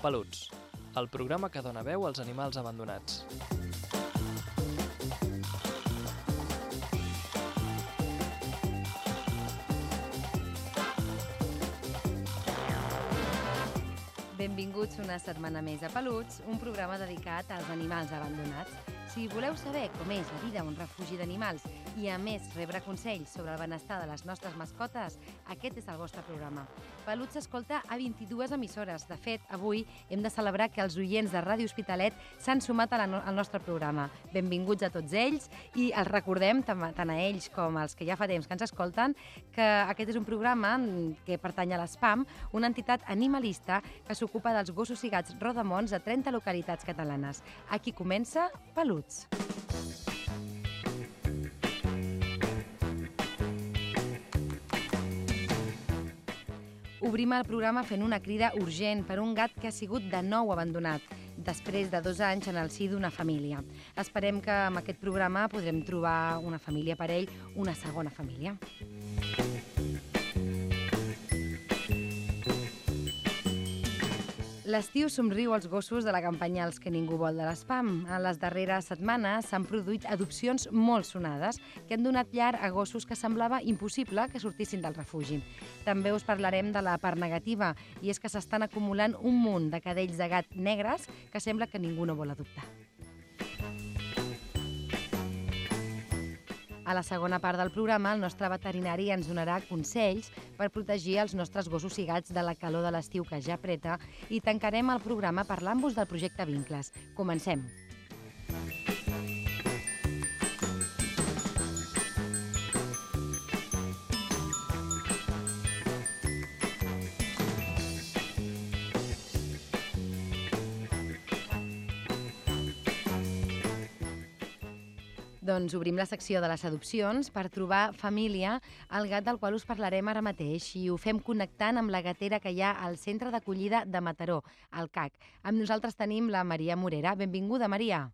Peluts, el programa que dona veu als animals abandonats. Benvinguts una setmana més a Peluts, un programa dedicat als animals abandonats. Si voleu saber com és la vida un refugi d'animals i, a més, rebre consells sobre el benestar de les nostres mascotes, aquest és el vostre programa. Peluts s'escolta a 22 emissores. De fet, avui hem de celebrar que els oients de Ràdio Hospitalet s'han sumat no al nostre programa. Benvinguts a tots ells i els recordem, tant a ells com als que ja fa temps que ens escolten, que aquest és un programa que pertany a l'ESPAM, una entitat animalista que s'ocupa dels gossos i gats rodamons a 30 localitats catalanes. Aquí comença Peluts. Obrim el programa fent una crida urgent per un gat que ha sigut de nou abandonat després de dos anys en el si d'una família. Esperem que amb aquest programa podrem trobar una família per ell, una segona família. L'estiu somriu als gossos de la campanya Els que ningú vol de l'espam. En les darreres setmanes s'han produït adopcions molt sonades que han donat llar a gossos que semblava impossible que sortissin del refugi. També us parlarem de la part negativa, i és que s'estan acumulant un munt de cadells de gat negres que sembla que ningú no vol adoptar. A la segona part del programa, el nostre veterinari ens donarà consells per protegir els nostres gossos i gats de la calor de l'estiu que ja apreta i tancarem el programa parlant-vos del projecte Vincles. Comencem. Doncs obrim la secció de les adopcions per trobar família al gat del qual us parlarem ara mateix i ho fem connectant amb la gatera que hi ha al centre d'acollida de Mataró, al CAC. Amb nosaltres tenim la Maria Morera. Benvinguda, Maria.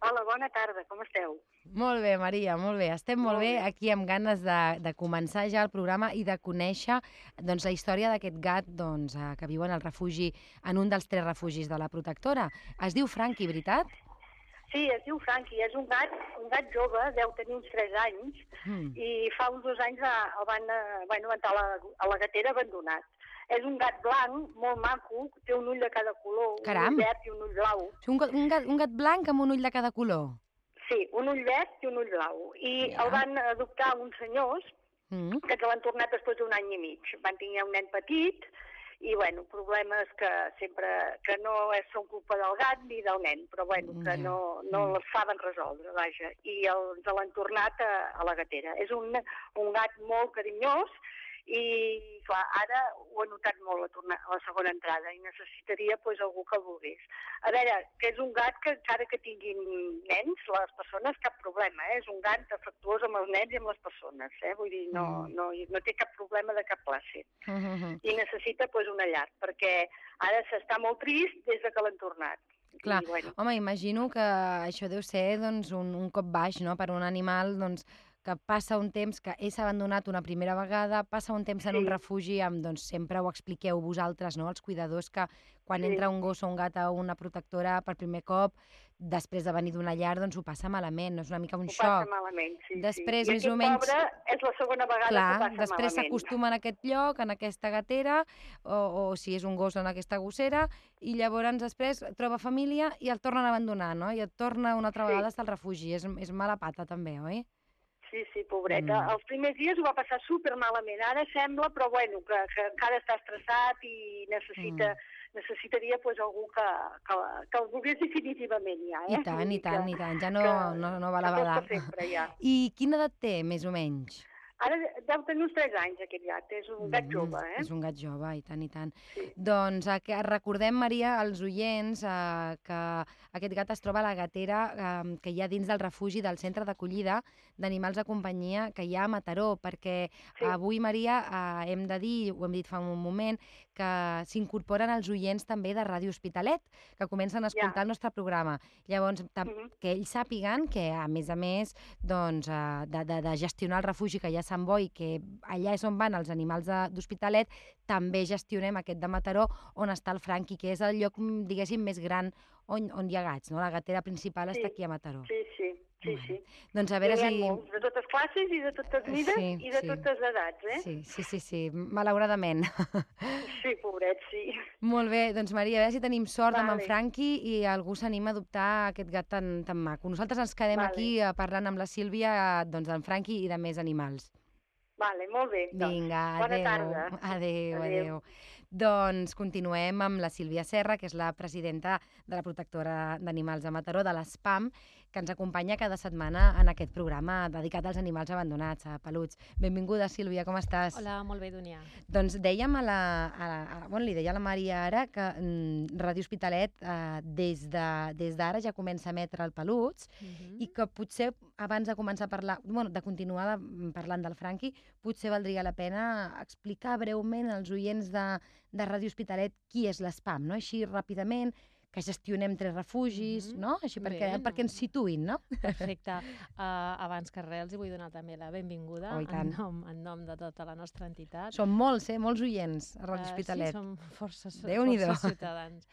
Hola, bona tarda, com esteu? Molt bé, Maria, molt bé. Estem molt, Molt bé. bé. aquí amb ganes de, de començar ja el programa i de conèixer doncs, la història d'aquest gat doncs, eh, que viu en el refugi, en un dels tres refugis de la protectora. Es diu Franqui, veritat? Sí, es diu Franqui, és un gat, un gat jove, deu tenir uns 3 anys, Mm. i fa uns dos anys eh, el van, eh, bueno, entrar a la, a la gatera abandonat. És un gat blanc, molt maco, té un ull de cada color, Caram. un ull verd i un ull blau. Un, un, gat, un gat blanc amb un ull de cada color. Sí, un ull verd i un ull blau. I Ja. el van adoptar uns senyors Mm. que l'han tornat després d'un any i mig. Van tenir un nen petit i, bueno, problemes que sempre, que no és, són culpa del gat ni del nen, però, bueno, que Ja. no, no Mm. les saben resoldre, vaja. I el, ens l'han tornat a, a la gatera. És un, un gat molt carinyós i, clar, ara ho he notat molt a, tornar, a la segona entrada i necessitaria pues, algú que el volgués. A veure, que és un gat que encara que tinguin nens, les persones, cap problema, eh? és un gat afectuós amb els nens i amb les persones, eh? vull dir, no, Mm. no, no té cap problema de cap classe. Mm -hmm. I necessita pues, una llar, perquè ara s'està molt trist des de que l'han tornat. Clar. I, bueno, Home, imagino que això deu ser doncs, un, un cop baix no? per un animal doncs, que passa un temps que és abandonat una primera vegada, passa un temps en un Sí. refugi amb, doncs, sempre ho expliqueu vosaltres, no? els cuidadors, que quan Sí. entra un gos o un gat a una protectora per primer cop, després de venir d'una llar, doncs ho passa malament, no? és una mica un ho passa xoc. malament, sí. Després, sí. I més o menys- pobre és la segona vegada que ho Clar, passa després malament. s'acostumen a aquest lloc, en aquesta gatera, o, o si és un gos en aquesta gossera, i llavors després troba família i el tornen a abandonar, no? I et torna una altra Sí. vegada al refugi. És, és mala pata, també, oi? Sí, sí, pobreta. Mm. Els primers dies ho va passar super malament. Ara sembla, però bueno, que, que encara està estressat i necessita, mm. necessitaria pues, algú que, que, que el volgués definitivament ja. Eh? I tant, i tant, que, i tant. Ja no, que- no, no a que tot badar. sempre, ja. I quina edat té, més o menys? Ara deu tenir uns 3 anys, aquest gat. És un gat Mm, jove, eh? És un gat jove, i tant, i tant. Sí. Doncs que recordem, Maria, als oients, eh, que aquest gat es troba a la gatera eh, que hi ha dins del refugi del centre d'acollida d'animals de companyia que hi ha a Mataró, perquè Sí. avui, Maria, eh, hem de dir, ho hem dit fa un moment, que s'incorporen els oients també de Ràdio Hospitalet, que comencen a escoltar el nostre programa. Llavors, tam Mhm. que ells sàpiguen que, a més a més, doncs, eh, de, de, de gestionar el refugi que hi ha a Sant Boi, que allà és on van els animals d'Hospitalet, també gestionem aquest de Mataró, on està el Franqui, que és el lloc, diguéssim, més gran on, on hi ha gats, no? La gatera principal Sí. està aquí a Mataró. Sí, sí, sí, sí. Doncs a veure si... molts, de totes classes i de totes mides Sí, i de sí. totes edats, eh? Sí, sí, sí, sí, malauradament. Sí, pobret, sí. Molt bé, doncs Maria, a veure si tenim sort amb en Vale. Franqui i algú s'anima a adoptar aquest gat tan, tan maco. Nosaltres ens quedem Vale. aquí eh, parlant amb la Sílvia doncs, d'en Franqui i de més animals. Vale, molt bé. Doncs. Vinga, bona adeu. tarda. Adeu, Adéu. adeu. Doncs continuem amb la Sílvia Serra, que és la presidenta de la protectora d'animals de Mataró, de l'ESPAM, que ens acompanya cada setmana en aquest programa dedicat als animals abandonats, a peluts. Benvinguda, Sílvia, com estàs? Hola, molt bé, Dunia. Doncs dèiem a la, a la, a, bueno, li deia a la Maria ara que mm, Ràdio Hospitalet eh, des d'ara de, des ja comença a emetre el peluts Mm -hmm. i que potser abans de començar a parlar, bueno, de continuar de, parlant del Franqui, potser valdria la pena explicar breument als oients de, de Ràdio Hospitalet qui és l'ESPAM, no? Així ràpidament, que gestionem tres refugis, Mhm. no? Així perquè, Bé, perquè ens situïn, no? Perfecte. Uh, abans que res, els vull donar també la benvinguda Oh, en, nom, en nom de tota la nostra entitat. Són molts, eh? Molts oients a Ràdio Eh, Hospitalet. Sí, som força, força ciutadans.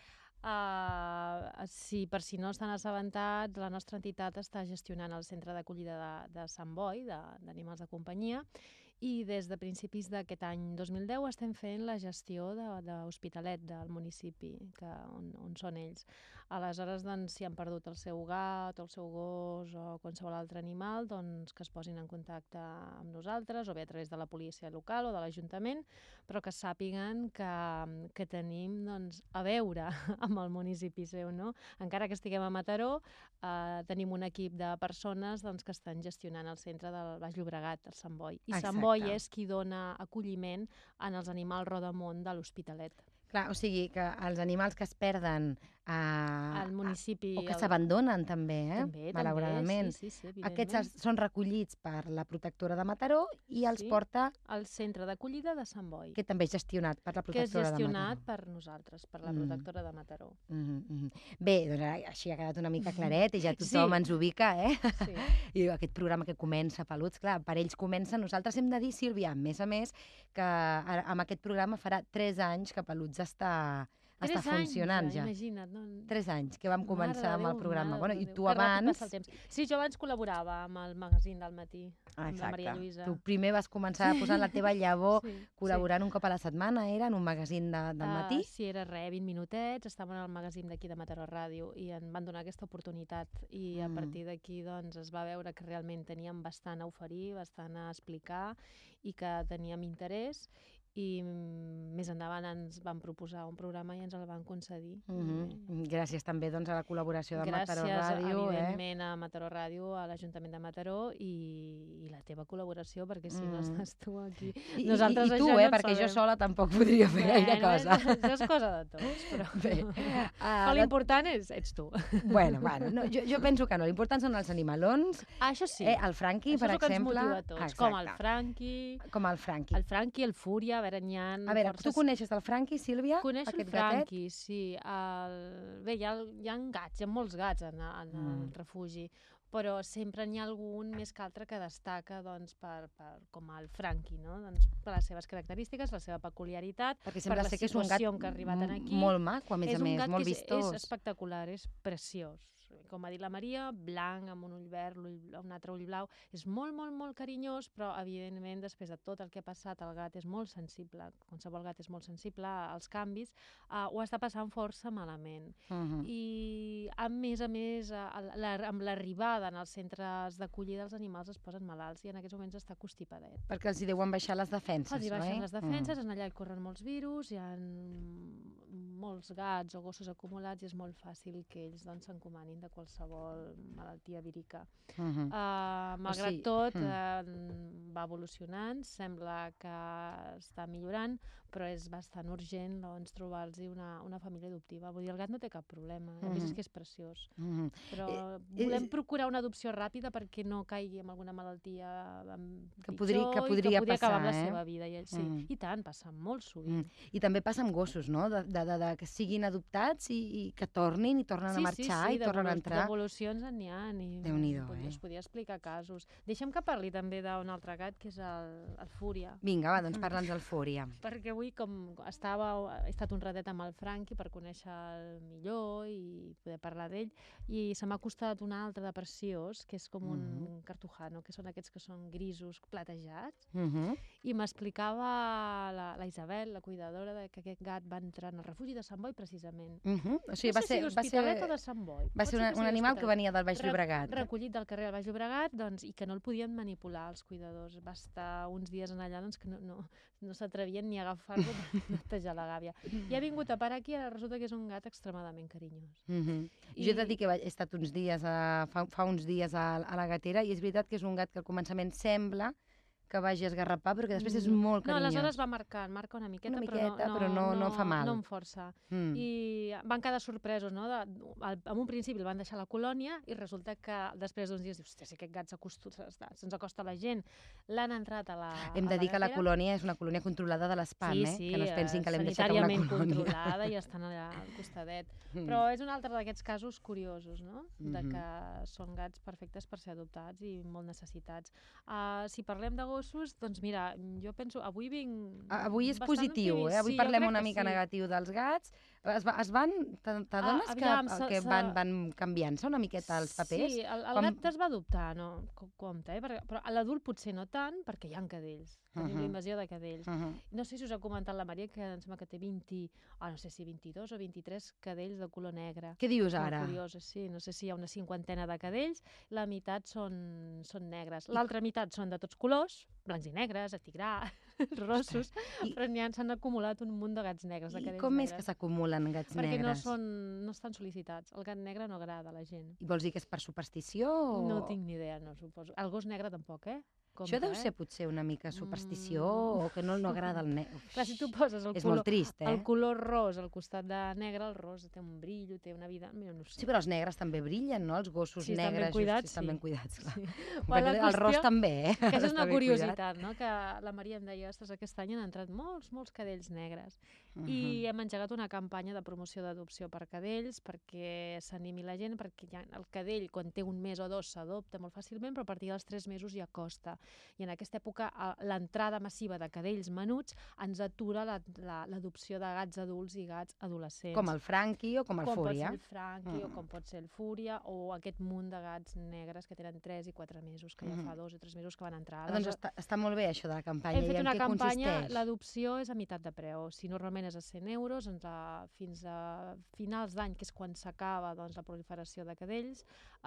Uh, sí, per si no estan assabentats, la nostra entitat està gestionant el centre d'acollida de, de Sant Boi, de- d'animals de, de companyia, i des de principis d'aquest any 2010 estem fent la gestió de- d'Hospitalet, de, del municipi que, on, on són ells. Aleshores, doncs, si han perdut el seu gat o el seu gos o qualsevol altre animal, doncs que es posin en contacte amb nosaltres o bé a través de la policia local o de l'Ajuntament, però que sàpiguen que, que tenim doncs, a veure amb el municipi seu. No? Encara que estiguem a Mataró, eh, tenim un equip de persones doncs, que estan gestionant el centre del Baix Llobregat, el Sant Boi. I Sant Exacte. és qui dona acolliment en els animals rodamont de l'Hospitalet. Clar, o sigui que els animals que es perden a, Al municipi... o que el- s'abandonen també, eh? També, malauradament. També, sí, sí, sí, Aquests són recollits per la protectora de Mataró i els Sí. porta, El centre d'acollida de Sant Boi, que també és gestionat per la que és protectora de gestionat Mataró. per nosaltres, per la Mm. protectora de Mataró. Mm -hmm. Bé, doncs així ha quedat una mica claret i ja tothom Sí. ens ubica, eh? Sí. I aquest programa que comença, Peluts, clar, per ells comença. Nosaltres hem de dir, Sílvia, a més a més, que amb aquest programa farà 3 anys que Peluts està, està Tres anys, funcionant ja. Imagina't, no? 3 anys que vam començar amb el programa. Bueno, I tu abans... el temps. Sí, jo abans col·laborava amb el magazín del matí, amb la Maria Lluïsa. Tu primer vas començar a posar la teva llavor Sí, col·laborant un cop a la setmana, era en un magazín de, del Ah, matí? sí, era res, 20 minutets, estàvem al magazín d'aquí de Mataró Ràdio i em van donar aquesta oportunitat i a Mm. partir d'aquí doncs, es va veure que realment teníem bastant a oferir, bastant a explicar i que teníem interès i més endavant ens van proposar un programa i ens el van concedir. Mm -hmm. Gràcies també doncs, a la col·laboració de Gràcies, Mataró Ràdio. Eh? evidentment, a Mataró Ràdio, a l'Ajuntament de Mataró i, i la teva col·laboració, perquè si no Mm. estàs tu aquí... I, Nosaltres i, i tu, això no eh? en perquè jo sabem. sola tampoc podria fer gaire cosa. Això és cosa de tots, però... Bé, però ah, l'important és, ets tu. bueno, bueno no, jo, jo penso que no. L'important són els animalons. Ah, això sí. Eh, el Franqui, això per és el que exemple... ens motiva a tots, com el Franqui, Com el Franqui. el Franqui, el Fúria, veure, n'hi ha A veure, tu forces... coneixes el Franqui, Sílvia? Coneixo el aquest gatet? Franqui, sí. El... Bé, hi ha, hi ha gats, hi ha molts gats en, en Mm. el refugi, però sempre n'hi ha algun més que altre que destaca doncs, per, per, com el Franqui, no? doncs, per les seves característiques, la seva peculiaritat, Perquè sembla la ser que és un gat situació en què ha arribat en aquí. molt maco, a més és a un més, molt que és, vistós. és espectacular, és preciós. Com ha dit la Maria, blanc, amb un ull verd, ull, un altre ull blau. És molt, molt, molt carinyós, però evidentment després de tot el que ha passat, el gat és molt sensible, qualsevol gat és molt sensible als canvis, uh, ho està passant força malament. Uh -huh. I a més a més, a, la, amb l'arribada en els centres d'acollida els animals es posen malalts i en aquests moments està constipadet. Perquè els hi deuen baixar les defenses, Els hi baixen oi? les defenses, en allà hi corren molts virus, hi ha molts gats o gossos acumulats i és molt fàcil que ells doncs, s'encomanin tractament de qualsevol malaltia vírica. Uh -huh. Uh, malgrat sigui, tot, mm. uh, va evolucionant, sembla que està millorant, però és bastant urgent doncs, trobar-los una, una família adoptiva. Vull dir, el gat no té cap problema, a més és Mhm. que és preciós. -huh. Però Eh, volem és- procurar una adopció ràpida perquè no caigui en alguna malaltia amb Que pitjor podri- que i podria que podria acabar amb la passar, eh? seva vida. I, sí, Mm. I tant, passa molt sovint. Mm. I també passa amb gossos, no? De, de, de, de que siguin adoptats i, i que tornin i tornen a marxar i tornen a entrar. D'evolucions n'hi ha. I Déu-n'hi-do, eh? Es podia explicar casos. Deixa'm que parli també d'un altre gat, que és el, el Fúria. Vinga, va, doncs parla'ns del Fúria. Perquè avui, com estava, he estat un ratet amb el Franqui per conèixer-el millor i poder parlar d'ell, i se m'ha costat un altre de preciós, que és com un Mhm. cartujano, que són aquests que són grisos platejats, Uh -huh. i m'explicava la, la Isabel, la cuidadora, de que aquest gat va entrar en el refugi de Sant Boi precisament. Uh -huh. O sigui, no va sé ser, si ser, o de Sant Boi. va Pot ser una, un animal que venia del Baix Re- Llobregat. Recollit del carrer del Baix Llobregat doncs, i que no el podien manipular els cuidadors. Va estar uns dies en allà doncs, que no, no, no s'atrevien ni a agafar-lo per netejar la gàbia. I ha vingut a parar aquí i ara resulta que és un gat extremadament carinyós. Uh -huh. I... Jo he de dir que he estat uns dies a, fa, fa uns dies a, a la gatera i és veritat que és un gat que al començament sembla que vagi a esgarrapar, però que després és Mm. molt No, carinyós. aleshores va marcant, marca una miqueta, Una miqueta, però, no, però no- no fa mal. No amb força. Mm. I van quedar sorpresos, no? De, al, en un principi el van deixar a la colònia i resulta que després d'uns dius, dius, hòstia, si aquest gat se'ns acosta a la gent. L'han entrat a la Hem de dir que la colònia és una colònia controlada de l'espam, sí, eh? sí, que no es pensin eh, que l'hem deixat a una colònia. controlada i estan allà al costadet. Mm. Però és un altre d'aquests casos curiosos, no? De Mhm. que són gats perfectes per ser adoptats i molt necessitats. Uh, si parlem de gossos, doncs mira, jo penso, avui vinc... Avui és positiu, eh? Avui Sí, parlem una mica sí. negatiu dels gats. Es, va, es van... T'adones que, aviam, que se- van, van canviant-se una miqueta els papers? Sí, el, el Com- gat es va adoptar, no? Co- Compte, eh? Perquè, però a l'adult potser no tant, perquè hi ha cadells. Tenim Mhm. la invasió de cadells. Uh -huh. No sé si us ha comentat la Maria, que em sembla que té 20, ah, no sé si 22 o 23 cadells de color negre. Què dius Molt ara? curioses, sí. No sé si hi ha una cinquantena de cadells, la meitat són, són negres. L'altra meitat són de tots colors, blancs i negres, atigrà, rossos, I- però n'hi ha- s'han acumulat un munt de gats negres, de I com és negres. que s'acumulen gats Perquè no, negres? són, no estan sol·licitats. El gat negre no agrada a la gent. I vols dir que és per superstició o...? No tinc ni idea, no suposo. El gos negre tampoc, eh? Compte, Això deu eh? ser potser una mica superstició Mm. o que no, no agrada el negre. Clar, si tu poses el És color, molt trist, eh? el color ros al costat de negre, el ros té un brillo, té una vida... Mira, no sé. Sí, però els negres també brillen, no? Els gossos ben negres. cuidats, just, si estan ben sí. cuidats, clar. Sí. Bueno, la el ros qüestió- també, eh? Que és una curiositat, no? Que la Maria em deia, ostres, aquest any han entrat molts, molts cadells negres. cuidat. I Mhm. hem engegat una campanya de promoció d'adopció per cadells perquè s'animi la gent, perquè ja el cadell, quan té un mes o dos, s'adopta molt fàcilment, però a partir dels tres mesos ja costa. I en aquesta època l'entrada massiva de cadells menuts ens atura la- la- l'adopció de gats adults i gats adolescents. Com el Franqui o com el com Fúria. pot ser el Franqui, o Mm. com pot ser el Fúria, o aquest munt de gats negres que tenen 3 i 4 mesos, que ja Mhm. fa dos o tres mesos que van entrar. Ah, doncs està, està molt bé això de la campanya. hem I fet en una campanya, l'adopció és a meitat de preu. Si normalment és a 100 euros, ens a, fins a finals d'any, que és quan s'acaba doncs, la proliferació de cadells,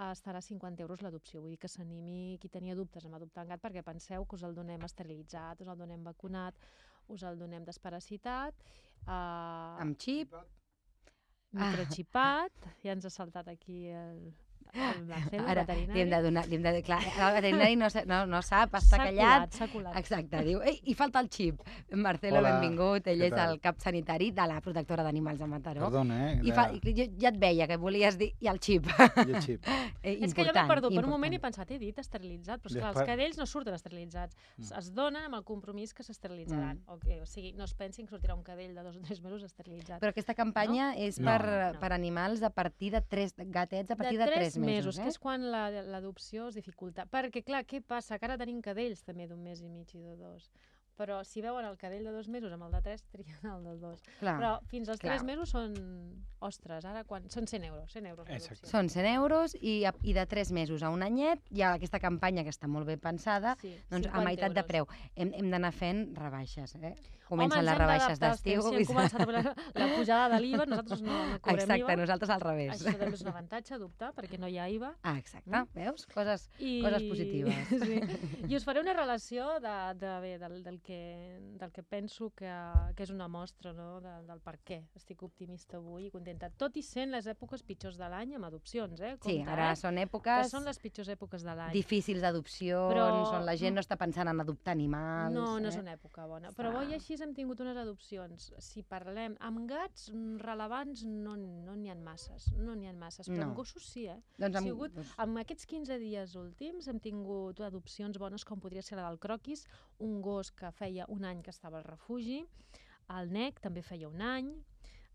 estarà a 50 euros l'adopció. Vull dir que s'animi qui tenia dubtes amb adoptar un gat, perquè penseu que us el donem esterilitzat, us el donem vacunat, us el donem desparasitat, eh, Amb xip? microxipat, ja ens ha saltat aquí el, el Marcelo, Ara veterinari. li hem de donar... Li hem de, clar, el veterinari no, no, no sap, està callat. S'ha colat. Exacte, diu, ei, i falta el xip. Marcelo, Hola, benvingut, ell és tal? el cap sanitari de la protectora d'animals de Mataró. Perdona, eh? I, fa, i jo ja et veia que volies dir, i el xip. I el xip. Eh, És que jo m'he important, perdut per un moment i he important. pensat, he dit esterilitzat, però esclar, Després- els cadells no surten esterilitzats. Mm. Es donen amb el compromís que s'esterilitzaran. Mm. O, que, o sigui, no es pensin que sortirà un cadell de dos o tres mesos esterilitzat. Però aquesta campanya és No, per, no, no. per animals a partir de tres gatets a partir de, tres mesos, que eh? és quan la- l'adopció es dificulta. Perquè, clar, què passa? Que ara tenim cadells també d'un mes i mig i de dos. Però si veuen el cadell de dos mesos amb el de tres, trien el del dos. Clar. Però fins als clar. tres mesos són... Ostres, ara quan... Són 100 euros, 100 euros Exacte. Són 100 euros i, a- i de 3 mesos a un anyet hi ha aquesta campanya que està molt ben pensada, Sí, doncs a 50 meitat de euros. preu. Hem, hem d'anar fent rebaixes, eh? Comencen Home, les rebaixes d'estiu. Si hem començat amb la, la pujada de l'IVA, nosaltres no, no cobrem Exacte, IVA. nosaltres al revés. Això també és un avantatge, adoptar, perquè no hi ha IVA. Ah, exacte, veus? Coses... I... Coses positives. Sí. I us faré una relació de, de, bé, del, del, que, del que penso que, que és una mostra no? de, del per què estic optimista avui i contenta. Tot i sent les èpoques pitjors de l'any amb adopcions, eh? Sí, Compte, ara eh? són Que èpoques són les pitjors èpoques de l'any. difícils d'adopcions, Però- on la gent no està pensant en adoptar animals. No, no eh? és una època bona. Però bo i Està- així hem tingut unes adopcions. Si parlem amb gats mm, relevants, no no n'hi ha masses. No n'hi ha masses, però No. amb gossos sí, eh? Doncs amb, sigut doncs, Amb aquests 15 dies últims hem tingut adopcions bones com podria ser la del croquis, un gos que feia un any que estava al refugi, el nec també feia un any,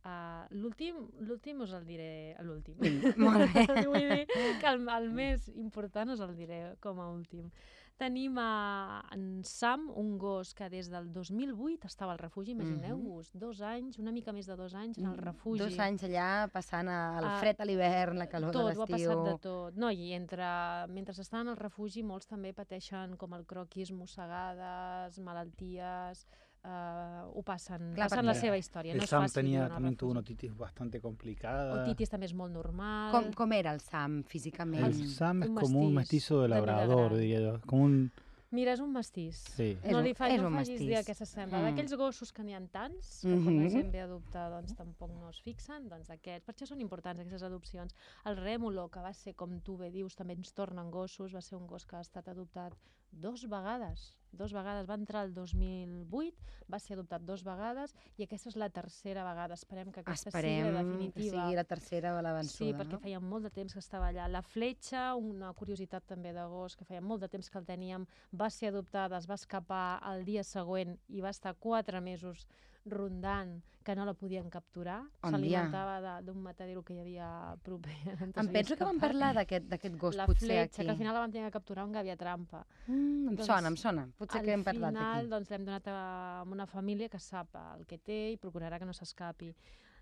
Uh, l'últim l'últim us el diré l'últim. molt bé. Vull dir que el, el més important us el diré com a últim. Tenim a en Sam, un gos que des del 2008 estava al refugi, imagineu-vos, dos anys, una mica més de dos anys en el refugi. Mm, Dos anys allà passant el fred a l'hivern, la calor tot, de ho ha l'estiu. passat de tot. No, i entre, mentre estan al refugi, molts també pateixen com el croquis, mossegades, malalties, eh, ho passen, Clar, passen la seva història. El no és Sam fàcil en el también tuvo una otitis bastante complicada. Otitis també és molt normal. Com, com era el Sam físicament? El Sam es un como un mestizo de de labrador, gran. diría yo. Como un... Mira, és un mestís. Sí. És no un- li fa, és no un facis dir mestís. que s'assembla. Mm. D'aquells gossos que n'hi ha tants, que quan la Mhm. gent ve a adoptar doncs, tampoc no es fixen, doncs aquests. Per això són importants aquestes adopcions. El Rèmolo, que va ser, com tu bé dius, també ens tornen gossos, va ser un gos que ha estat adoptat dos vegades. Dos vegades. Va entrar el 2008, va ser adoptat dos vegades i aquesta és la tercera vegada. Esperem que aquesta Esperem sigui la definitiva. sigui la tercera o la vençuda. Sí, perquè no? feia molt de temps que estava allà. La fletxa, una curiositat també de gos, que feia molt de temps que el teníem, va ser adoptada, es va escapar el dia següent i va estar quatre mesos rondant que no la podien capturar. On S'alimentava de- d'un matadero que hi havia proper. Em penso que vam parlar d'aquest gos, La potser fletxa, aquí. que al final la vam tenir que capturar un gàbia trampa. Mm, em Doncs, sona, em sona. Potser que hem parlat Al final, d'aquí. doncs, l'hem donat a a una família que sap el que té i procurarà que no s'escapi.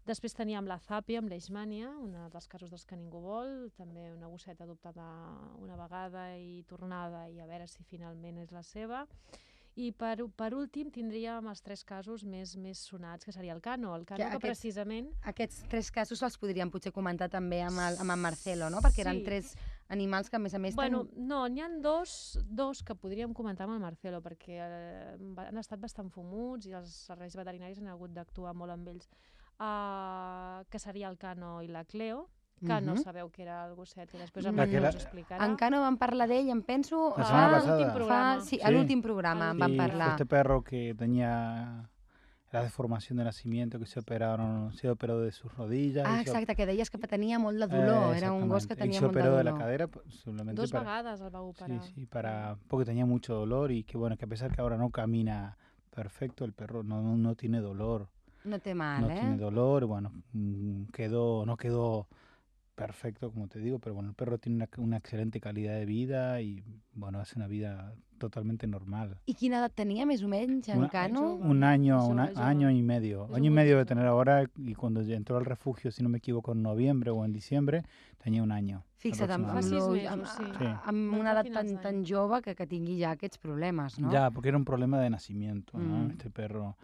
Després teníem la Zàpia amb l'Eixmania, un dels casos dels que ningú vol, també una gosseta adoptada una vegada i tornada i a veure si finalment és la seva. I per, per últim tindríem els tres casos més, més sonats, que seria el Cano. El Cano Que que, aquests- precisament Aquests tres casos els podríem potser comentar també amb, el, amb en Marcelo, no? Perquè eren Sí. tres animals que, a més a més, Bueno, ten... no, n'hi ha dos, dos que podríem comentar amb el Marcelo, perquè eh, han estat bastant fumuts i els serveis veterinaris han hagut d'actuar molt amb ells. Uh, que seria el Cano i la Cleo. Cano, Mhm. sabeu que era el gosset i després La en que Marcelo la- us explicarà. En Cano vam parlar d'ell, em penso... La setmana a pasada. l'últim Fa, programa. sí, a Sí. l'últim programa en Sí, Sí, parlar. Este perro que tenía la deformación de nacimiento, que se operaron, se operó de sus rodillas. Ah, exacte, que deies que tenia molt de dolor, Eh, era un gos que tenia y se molt de operó de dolor. la cadera pues, simplemente Dos para, vegades el va operar. sí, sí, para porque tenía mucho dolor y que bueno que a pesar que ahora no camina perfecto el perro no, no, no tiene dolor No té mal, no eh? tiene dolor bueno mm, quedó no quedó perfecto como te digo pero bueno el perro tiene una, una excelente calidad de vida y bueno hace una vida totalmente normal I quina edat tenia, més o menys, en Una- Cano? Un año un año y medio año y medio de tener ahora y cuando entró al refugio si no me equivoco en noviembre o en diciembre tenía un año Fixa't, amb, amb, lo- amb, sí. Amb una finals tan, tan jove que, que tingui ja aquests problemes, no? Ya, porque era un problema de nacimiento, ¿no? Mm. Este perro,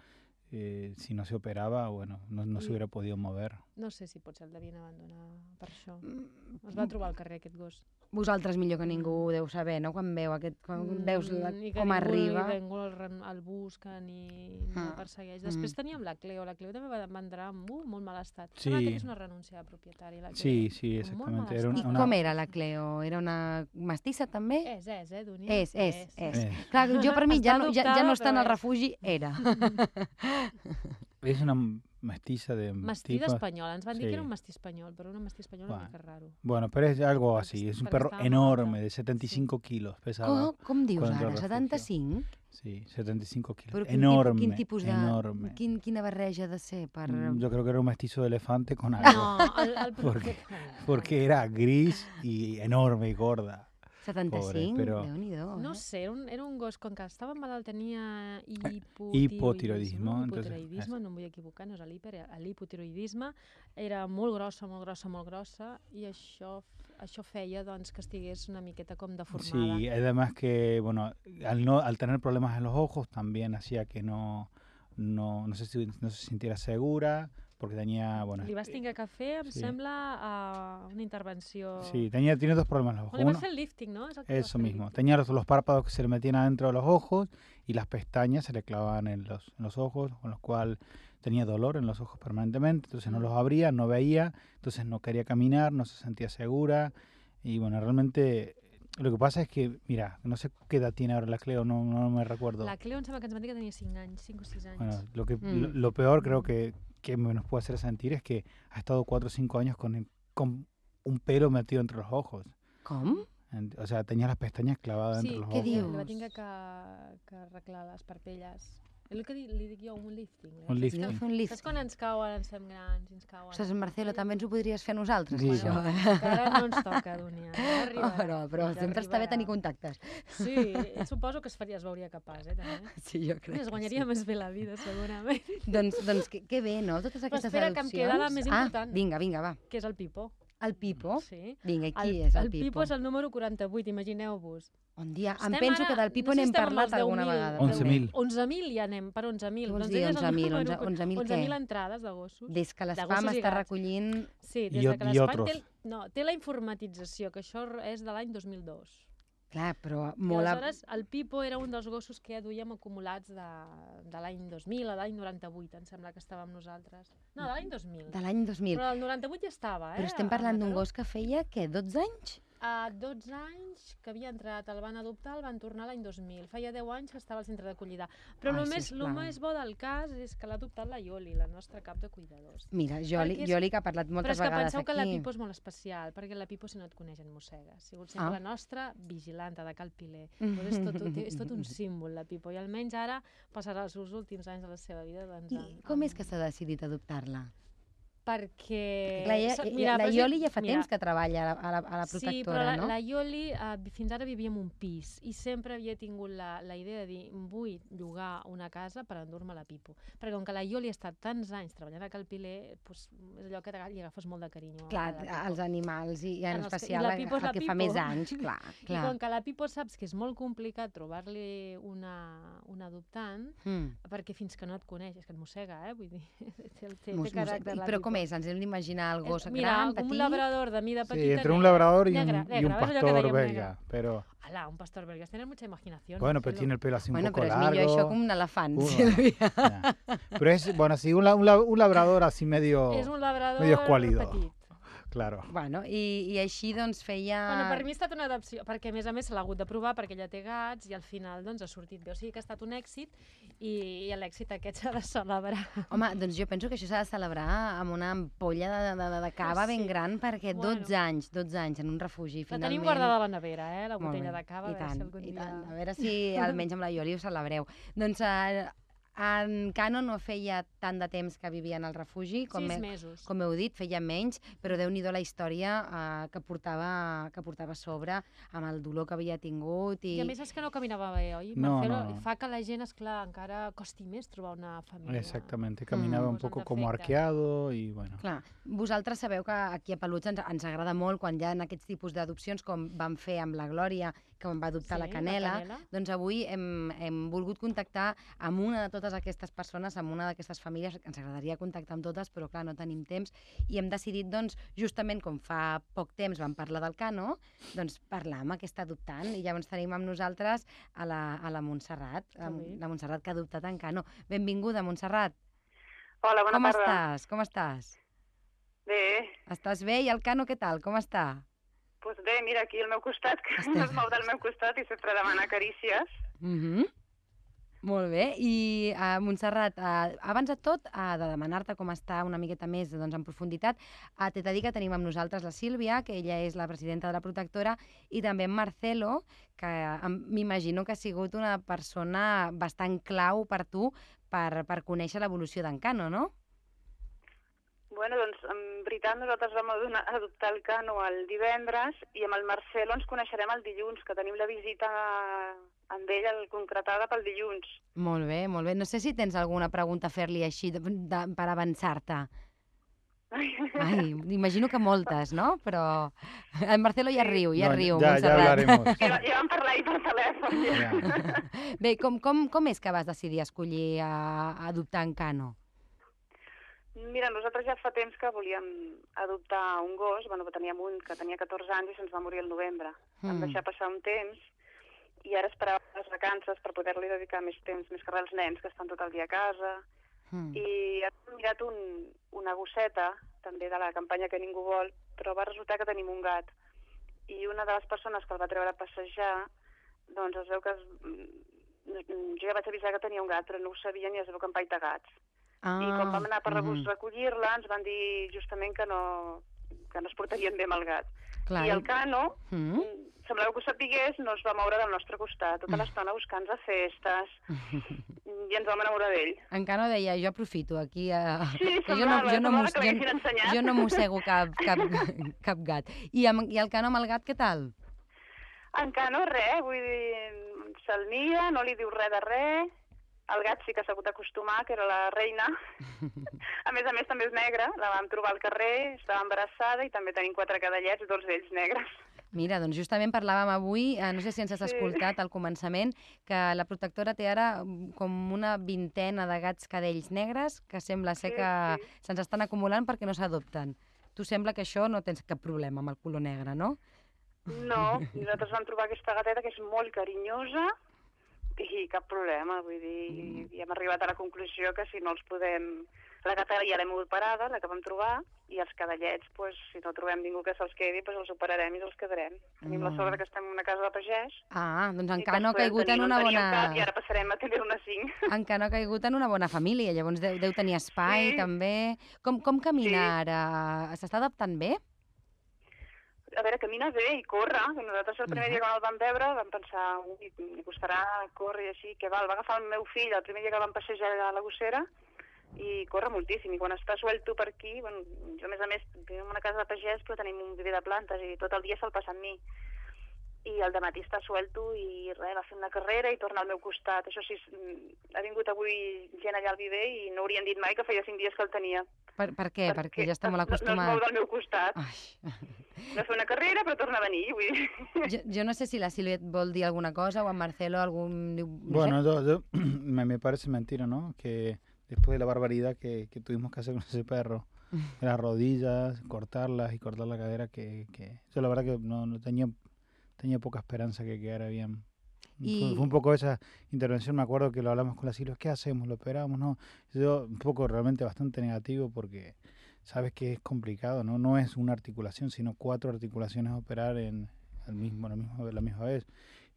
eh, si no se operaba, bueno, no, no Y- hubiera podido mover. No sé si potser el devien abandonar per això. Mm, Es va trobar al carrer aquest gos. Vosaltres millor que ningú ho deu saber, no? Quan veu aquest, quan veus la, Mm, i que com ningú, arriba. Ni ningú el, el busca ni, ni Ah. el persegueix. Després Mm. teníem la Cleo. La Cleo també va, va entrar amb uh, molt mal estat. Sí. Sembla que és una renúncia de propietari, la Cleo. Sí, sí, molt Era mal I una, com era la Cleo? Era una mestissa també? És, és, eh, Dunia? És, és, és. eh, Clar, jo per mi ja no, ja, ja no està en el és. refugi, era. es una mestiza de Mastí tipo- d'espanyol. Ens van dir que era sí. un mastí espanyol, però un mastí espanyol una Bueno. mica raro. Bueno, pero es algo es- Es un perro enorme, de 75 kilos pesaba. Com, com dius ara? al refugio. 75? Sí, 75 kilos. Però quin, enorme, quin tipus de... enorme. Quin, quina barreja de ser per... Mm, Yo creo que era un mestizo de elefante con algo. No, el, el... Porque- Porque era gris y enorme y gorda. 75? però- Déu-n'hi-do, No eh? sé, era un, era un gos, com que estava malalt, tenia hipotiroidisme. hipotiroidismo, entonces, hipotiroidisme, es- no em vull equivocar, no és l'hiper, era l'hipotiroidisme. Era molt grossa, molt grossa, molt grossa, i això, això feia doncs, que estigués una miqueta com deformada. Sí, además que, bueno, al, no, al tener problemas en los ojos también hacía que no, no, no, sé si, no se sintiera segura, porque tenía, bueno... Li vas tinguer que fer, em sí. sembla, uh, una intervenció... Sí, tenía, tiene dos problemas los ojos. vas fer el lifting, no? El que vas Eso mismo. lifting. Tenía los, los párpados que se le metían adentro de los ojos y las pestañas se le clavaban en los, en los ojos, con lo cual tenía dolor en los ojos permanentemente, entonces no Mm. los abría, no veía, entonces no quería caminar, no se sentía segura y bueno, realmente lo que pasa es que, mira, no sé qué edad tiene ahora la Cleo, no, no me recuerdo. La Cleo em sembla que ens van dir que tenia 5 anys, 5 o 6 anys. Bueno, lo, que, Mm. lo, lo peor creo que, que me nos puede hacer sentir es que ha estado cuatro o cinco años con, el- con un pelo metido entre los ojos. En- O sea, tenía las pestañas clavadas sí, entre los ojos. li dius? va tinguer que, que arreglar les parpelles. El que di, li dic jo, un lifting. eh? Un Saps lifting. fer un Saps lift. quan ens cauen, ens fem grans ens cauen? Ostres, Marcelo, també ens ho podries fer a nosaltres, Sí, això. va. Encara no ens toca, Dunia. Ja arribarà, Oh, no, però ja sempre està bé arribarà. tenir contactes. Sí, suposo que es faria, es veuria capaç, eh, també. Sí, jo crec Es guanyaria sí. més bé la vida, segurament. Doncs, doncs que, que bé, no? Totes aquestes espera, que em adopcions. queda la més important. Ah, vinga, vinga, va. Que és el Pipo. El Pipo. Sí. Vinga, qui el, és el, el Pipo és el número 48, imagineu-vos. Un dia, em Estem penso ara- que del Pipo no sé si n'hem estem amb parlat alguna 10.000, vegada. 11.000. 11.000 ja anem, per 11.000. Què vols Doncs dir, ell és el 11.000? número 11.000 què? 11.000 entrades de gossos. Des que De l'espam està recollint... Sí, des que i l'Espany otros. té, el- no, té la informatització, que això és de l'any 2002. Clar, però I molt... a- aleshores el Pipo era un dels gossos que ja duíem acumulats de, de l'any 2000 a l'any 98, em sembla que estava amb nosaltres. No, de l'any 2000. De l'any 2000. Però el 98 ja estava, eh? Però estem parlant d'un gos que feia, què, 12 anys? A 12 anys que havia entrat, el van adoptar, el van tornar l'any 2000. Feia 10 anys que estava al centre d'acollida. Però el més, el més bo del cas és que l'ha adoptat la Ioli, la nostra cap de cuidadors. Mira, Joli, és- Joli que ha parlat Però moltes és que vegades penseu aquí. que la Pipo és molt especial, perquè la Pipo, si no et coneix, et mossega. Ha sigut sempre Ah. la nostra vigilanta de Cal Piler. És, tot, és tot un símbol, la Pipo. I almenys ara passarà els seus últims anys de la seva vida doncs, I amb, com és amb- que s'ha decidit adoptar-la? Perquè... So- la, la però és- Ioli ja fa mira, temps que treballa a la, a la, a la Sí, però protectora, la, no? la Ioli uh, fins ara vivia en un pis i sempre havia tingut la, la idea de dir vull llogar una casa per endur-me la Pipo. Perquè com que la Ioli ha estat tants anys treballant a Cal Piler, doncs, és allò que li agafes molt de carinyo. a Clar, la als animals i, i en En els que- i especial la Pipo el la que fa Pipo. més anys, clar, I clar. com que la Pipo saps que és molt complicat trobar-li una, una adoptant, Mm. perquè fins que no et coneix, és que et mossega, eh? Vull dir, té, té, té Mos- mos- caràcter i- la Però Pipo. com és? Ens hem d'imaginar el gos És- Mira, gran, com petit? un labrador de mida Sí, petita. entre un labrador y un, Negra, y un negra, ¿ves lo que pastor belga, pero Alà, un pastor belga, tenen mucha imaginación. bueno, pero tiene el pelo así un Bueno, poco però és largo. millor això que un elefant, Uh, Sílvia. Ya. Pero es, bueno, sí, un, un, un labrador así medio, És un labrador medio escuálido. petit. Claro. Bueno, i, i així doncs feia... Bueno, per mi ha estat una adopció, perquè a més a més se l'ha hagut de provar perquè ella té gats i al final doncs, ha sortit bé. O sigui que ha estat un èxit i, i l'èxit aquest s'ha de celebrar. Home, doncs jo penso que això s'ha de celebrar amb una ampolla de, de, de, de cava Sí. ben gran perquè Bueno. 12 anys, 12 anys en un refugi, La finalment... tenim guardada a la nevera, eh, la botella de cava, I a veure tant, si algun i dia... tant. A veure si almenys amb la Ioli ho celebreu. Doncs eh, en Cano no feia tant de temps que vivia en el refugi, com, Sis he, mesos. com heu dit, feia menys, però déu nhi la història eh, que, portava, que portava a sobre amb el dolor que havia tingut. I, I a més és que no caminava bé, oi? No, Marcelo? no, no. I fa que la gent, esclar, encara costi més trobar una família. Exactamente, caminaba Mm. un poco como defectes. arqueado y bueno. Clar, vosaltres sabeu que aquí a Peluts ens, ens agrada molt quan hi ha aquests tipus d'adopcions, com vam fer amb la Glòria, que em va adoptar Sí, la la Canela. Canela. Doncs avui hem, hem volgut contactar amb una de totes aquestes persones, amb una d'aquestes famílies, que ens agradaria contactar amb totes, però clar, no tenim temps, i hem decidit, doncs, justament com fa poc temps vam parlar del Cano, doncs parlar amb aquesta adoptant, i llavors tenim amb nosaltres a la, a la Montserrat, la, bé. la Montserrat que ha adoptat en Cano. Benvinguda, Montserrat. Hola, bona Com tarda. estàs? Com estàs? Bé, Estàs bé? I el Cano què tal? Com està? Doncs bé, mira, aquí al meu costat, que Estem- es mou del meu costat i sempre demana carícies. Mhm. Molt bé. I, uh, Montserrat, uh, abans de tot, uh, de demanar-te com està una miqueta més doncs, en profunditat, uh, t'he de dir que tenim amb nosaltres la Sílvia, que ella és la presidenta de la protectora, i també en Marcelo, que em- m'imagino que ha sigut una persona bastant clau per tu per, per conèixer l'evolució d'en Cano, no? Bueno, doncs, en veritat, nosaltres vam adonar- adoptar el Cano el divendres i amb el Marcelo ens coneixerem el dilluns, que tenim la visita amb ell el concretada pel dilluns. Molt bé, molt bé. No sé si tens alguna pregunta a fer-li així de, de, per avançar-te. Ai, imagino que moltes, no? Però el Marcelo ja riu, ja No, riu, ya, ya Montserrat. hablaremos. Ja, ja vam parlar ahir per telèfon. Ja. Ya. Bé, com, com, com és que vas decidir escollir a, a adoptar en Cano? Mira, nosaltres ja fa temps que volíem adoptar un gos, bueno, teníem un que tenia 14 anys i se'ns va morir el novembre. Vam Mm. deixar passar un temps i ara esperava les vacances per poder-li dedicar més temps, més que res als nens que estan tot el dia a casa. Mm. I hem mirat un, una gosseta, també de la campanya que ningú vol, però va resultar que tenim un gat. I una de les persones que el va treure a passejar, doncs es veu que... Es, mm, jo ja vaig avisar que tenia un gat, però no ho sabia ni es veu que empaita gats. Ah, I quan vam anar per mhm. recollir-la ens van dir justament que no, que no es portarien bé amb el gat. Clar, I el Cano, Mm? mm, semblava que ho sapigués, no es va moure del nostre costat, tota l'estona buscant-nos a festes, i ens vam enamorar d'ell. En Cano deia, jo aprofito aquí... A... Sí, que jo no, semblava, jo no, semblava mos- jo, ensenyat. jo no mossego cap, cap, cap gat. I, amb, I el Cano amb el gat, què tal? En Cano, res, vull dir, se'l mira, no li diu res de res, el gat sí que s'ha hagut d'acostumar, que era la reina. A més a més, també és negra, la vam trobar al carrer, estava embarassada i també tenim quatre cadallets, dos d'ells negres. Mira, doncs justament parlàvem avui, eh, no sé si ens has Sí. escoltat al començament, que la protectora té ara com una vintena de gats cadells negres que sembla ser Sí, que sí. se'ns estan acumulant perquè no s'adopten. Tu sembla que això no tens cap problema amb el color negre, no? No, nosaltres vam trobar aquesta gateta que és molt carinyosa i cap problema, vull dir, i hem arribat a la conclusió que si no els podem... La gata ja l'hem operada, la que vam trobar, i els cadallets, pues, si no trobem ningú que se'ls quedi, pues els operarem i els quedarem. Tenim la Mm. sort que estem en una casa de pagès. Ah, doncs en i que Cano ha caigut tenir. en No una bona... Cap, I ara passarem a tenir una cinc. En Cano ha caigut en una bona família, llavors deu, deu tenir espai Sí. també. Com, com camina Sí. ara? S'està adaptant bé? A veure, camina bé i corre. Nosaltres el primer Mhm. dia que el vam veure vam pensar, ui, li costarà córrer i així, que val. Va agafar el meu fill el primer dia que vam passejar a la gossera i corre moltíssim. I quan està suelto per aquí, bueno, jo a més a més en una casa de pagès però tenim un viver de plantes i tot el dia se'l passa amb mi. I el matí està suelto i res, va fer una carrera i torna al meu costat. Això sí, mm, ha vingut avui gent allà al viver i no haurien dit mai que feia cinc dies que el tenia. Per, per què? Perquè, ja està molt no, no es acostumat. mou del meu costat. Ai. Va fer una carrera però torna a venir, vull dir. Jo, jo no sé si la Silvia et vol dir alguna cosa o en Marcelo algun... No Bueno, yo, yo- me, me parece mentira, ¿no? Que después de la barbaridad que, que tuvimos que hacer con ese perro, las rodillas, cortarlas y cortar la cadera, que, que yo la verdad que no, no tenía, tenía poca esperanza que quedara bien. Y- Fue, fue un poco esa intervención, me acuerdo que lo hablamos con la Silvia, ¿qué hacemos? ¿Lo operamos? No, yo un poco realmente bastante negativo porque sabes que es complicado, ¿no? No es una articulación, sino cuatro articulaciones a operar en, el mismo, la, misma, la misma vez.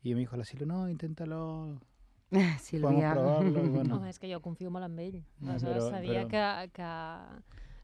Y me dijo la Silvia, no, inténtalo, probarlo. Y bueno, Home, és que jo confio molt en ell. Aleshores, però- sabia però- que, que,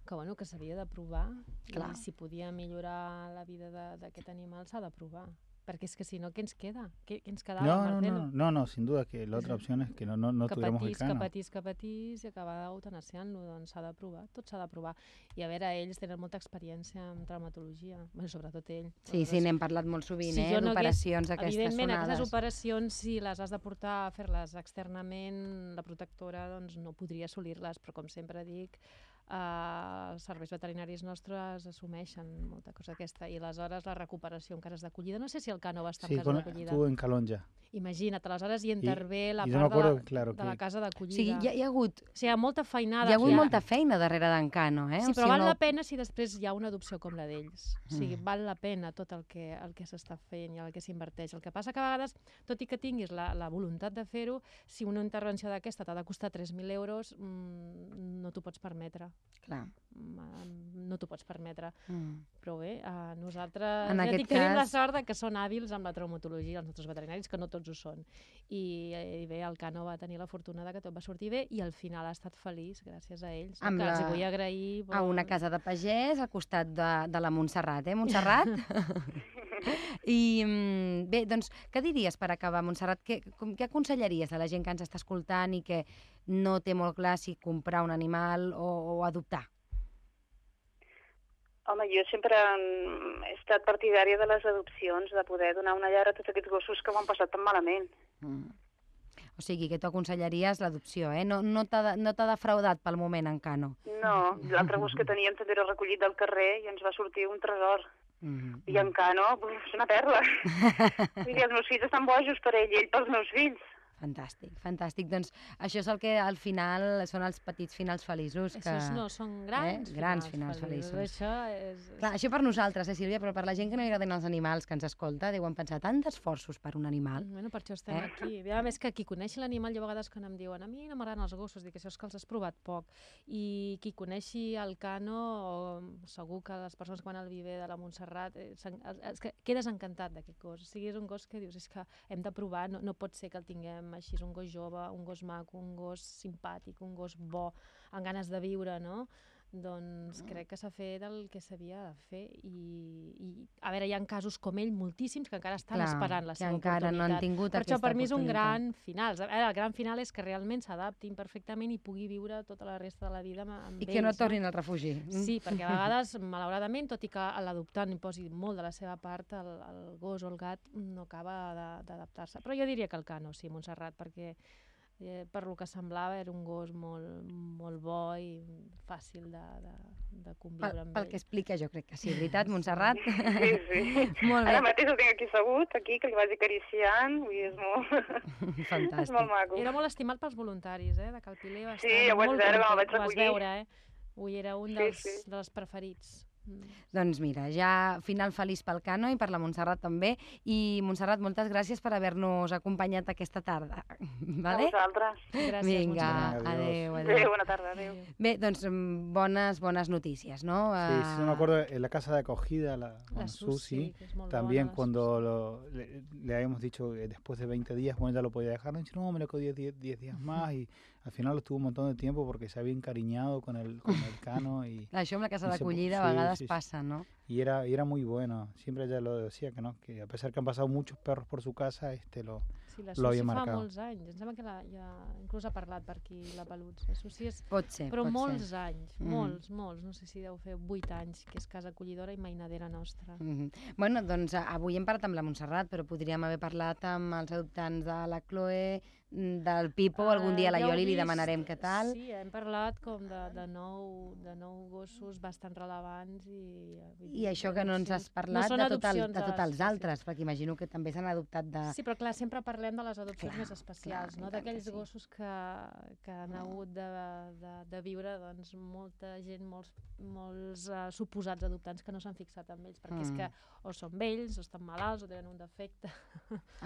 que, bueno, que s'havia de provar. Clar. I si podia millorar la vida de- d'aquest animal, s'ha de provar. Perquè és que si no, què ens queda? Què, què ens quedava, no, no, no, no, no, sin duda que la otra opción es que no, no, no que tuviéramos el patís, que cano. patís, que patís i acabar eutanasiant-lo, doncs s'ha de provar, tot s'ha de provar. I a veure, ells tenen molta experiència en traumatologia, bueno, sobretot ell. Sí, sí, n'hem parlat molt sovint, Si eh, no d'operacions aquestes Evidentment, sonades. aquestes operacions, si les has de portar a fer-les externament, la protectora doncs, no podria assolir-les, però com sempre dic, eh, els serveis veterinaris nostres assumeixen molta cosa aquesta i aleshores la recuperació en cases d'acollida, no sé si el Cano va estar Sí, en casa d'acollida, estuvo en Calón ya. imagina't, aleshores hi intervé la yo me part de la, que, claro, de la que casa O d'acollida. sigui, hi ha, hi ha hagut, O sigui, hi ha molta feinada. hi ha hagut o molta feina darrere d'en Cano, eh? Sí, O però sigui, val no- la pena si després hi ha una adopció com la d'ells. O sigui, Mm. val la pena tot el que, el que s'està fent i el que s'inverteix. El que passa que a vegades, tot i que tinguis la, la voluntat de fer-ho, si una intervenció d'aquesta t'ha de costar 3.000 euros, mmm, no t'ho pots permetre. Clar. Mm, No t'ho pots permetre. Mm. Però bé, eh, nosaltres En ja dic, tenim la cas- sort de que són hàbils amb la traumatologia, els nostres veterinaris, que no tots ho són. I, I bé, el Cano va tenir la fortuna de que tot va sortir bé i al final ha estat feliç gràcies a ells. Amb que els la- vull agrair. A una bon- casa de pagès al costat de, de la Montserrat, eh, Montserrat? I mm, bé, doncs, què diries per acabar, Montserrat? Què, com, què aconsellaries a la gent que ens està escoltant i que no té molt clar si comprar un animal o, o adoptar? Home, jo sempre mm, he estat partidària de les adopcions, de poder donar una llar a tots aquests gossos que ho han passat tan malament. Mm. O sigui, que tu aconsellaries l'adopció, eh? No, no t'ha no defraudat pel moment en Cano. No, l'altre gos que teníem també era recollit del carrer i ens va sortir un tresor. Mm. I en Cano, uf, és una perla. Vull dir, els meus fills estan bojos per ell i ell pels meus fills. Fantàstic, fantàstic. Doncs això és el que al final són els petits finals feliços. Que... Això és, no, són grans, eh, grans finals feliços. Això és... Clar, això per nosaltres, eh, Sílvia, però per la gent que no li agraden els animals, que ens escolta, deuen pensar tant d'esforços per un animal. Bueno, per això estem Eh? aquí. A més que qui coneix l'animal, jo a vegades quan em diuen a mi no m'agraden els gossos, dic això és que els has provat poc. I qui coneixi el cano, o segur que les persones que van al viver de la Montserrat, eh, és que quedes encantat d'aquest gos. O sigui, és un gos que dius, és que hem de provar, no, no pot ser que el tinguem així, un gos jove, un gos maco, un gos simpàtic, un gos bo, amb ganes de viure, no? Doncs crec que s'ha fet el que s'havia de fer i, i a veure, hi ha casos com ell moltíssims que encara estan Clar, esperant la seva encara no han oportunitat. tingut per això per mi és un oportunitat. gran final. A veure, el gran final és que realment s'adaptin perfectament i pugui viure tota la resta de la vida amb, amb I que no ells, tornin al refugi. Sí, perquè a vegades, malauradament, tot i que l'adoptant hi posi molt de la seva part, el, el gos o el gat no acaba d'adaptar-se. Però jo diria que el cano, sí, Montserrat, perquè eh, per lo que semblava era un gos molt, molt bo i fàcil de, de, de conviure Pel, amb pel ell. que explica, jo crec que sí. Veritat, Montserrat? Sí, sí. Molt Ara bé, mateix el tinc aquí assegut, aquí, que li vaig acariciant, vull dir, és molt, és fantàstic. molt maco. Era molt estimat pels voluntaris, eh, de Calpiler. Sí, ho vaig veure content. vaig Ho vas recollir. veure, eh? Ui, era un Sí, dels, sí. dels preferits. Mm. Doncs mira, ja final feliç pel Cano i per la Montserrat també. I Montserrat, moltes gràcies per haver-nos acompanyat aquesta tarda. A Vale? vosaltres. Gràcies, Vinga, Montserrat. Adeu, Adéu, adeu. bona tarda, adéu. Bé, doncs mm, bones, bones notícies, no? Sí, sí, Ah, no me acuerdo, en la casa de acogida, la, La con Susi, molt también bona, la cuando lo- le, le habíamos dicho que después de 20 días, bueno, ya lo podía dejar, no, me lo quedo 10, 10, 10 días más y al final lo estuvo un montón de tiempo porque se había encariñado con el, con el cano y, Això amb la casa d'acollida a sí, vegades sí, sí. passa, no? y era, y era muy bueno. Siempre ella lo decía que no, que a pesar que han pasado muchos perros por su casa, este lo, Sí, la Lo havia Susi fa marcat. molts anys. Em sembla que la, ja, inclús ha parlat per aquí la Peluts. La Susi és... Pot ser, Però pot molts ser. anys, Mhm. molts, molts. No sé si deu fer 8 anys, que és casa acollidora i mainadera nostra. Mm -hmm. Bueno, doncs a- avui hem parlat amb la Montserrat, però podríem haver parlat amb els adoptants de la Chloe, mm, del Pipo, algun dia a la Eh, heu Ioli li demanarem què tal. Sí, hem parlat com de, de, nou, de nou gossos bastant relevants i... eh, I això que no ens has parlat són de, tot el, de tots eh, els sí, sí. altres, perquè imagino que també s'han adoptat de... Sí, però clar, sempre parlem de les adopcions Clar, més especials, clar, no? D'aquells sí. gossos que, que han hagut de, de, de viure doncs, molta gent, molts, molts uh, suposats adoptants que no s'han fixat en ells, perquè és Mm. que o són vells, o estan malalts, o tenen un defecte,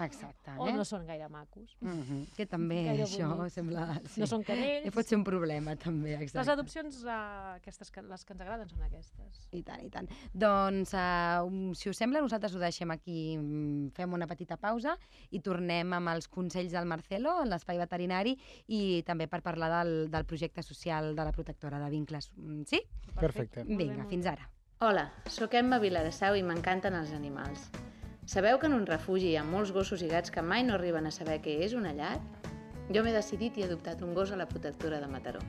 Exacte, o eh? no són gaire macos. Mm -hmm. Que també Gaire això bonics. sembla... Sí. No són cadells. Pot ser un problema, també, exacte. Les adopcions, uh, aquestes que, les que ens agraden són aquestes. I tant, i tant. Doncs, uh, si us sembla, nosaltres ho deixem aquí, mm, fem una petita pausa i tornem amb els consells del Marcelo en l'espai veterinari i també per parlar del, del projecte social de la protectora de vincles. Mm, Sí? Perfecte. Vinga, fins ara. Hola, sóc Emma Vilarasau i m'encanten els animals. Sabeu que en un refugi hi ha molts gossos i gats que mai no arriben a saber què és una llar? Jo m'he decidit i he adoptat un gos a la protectora de Mataró.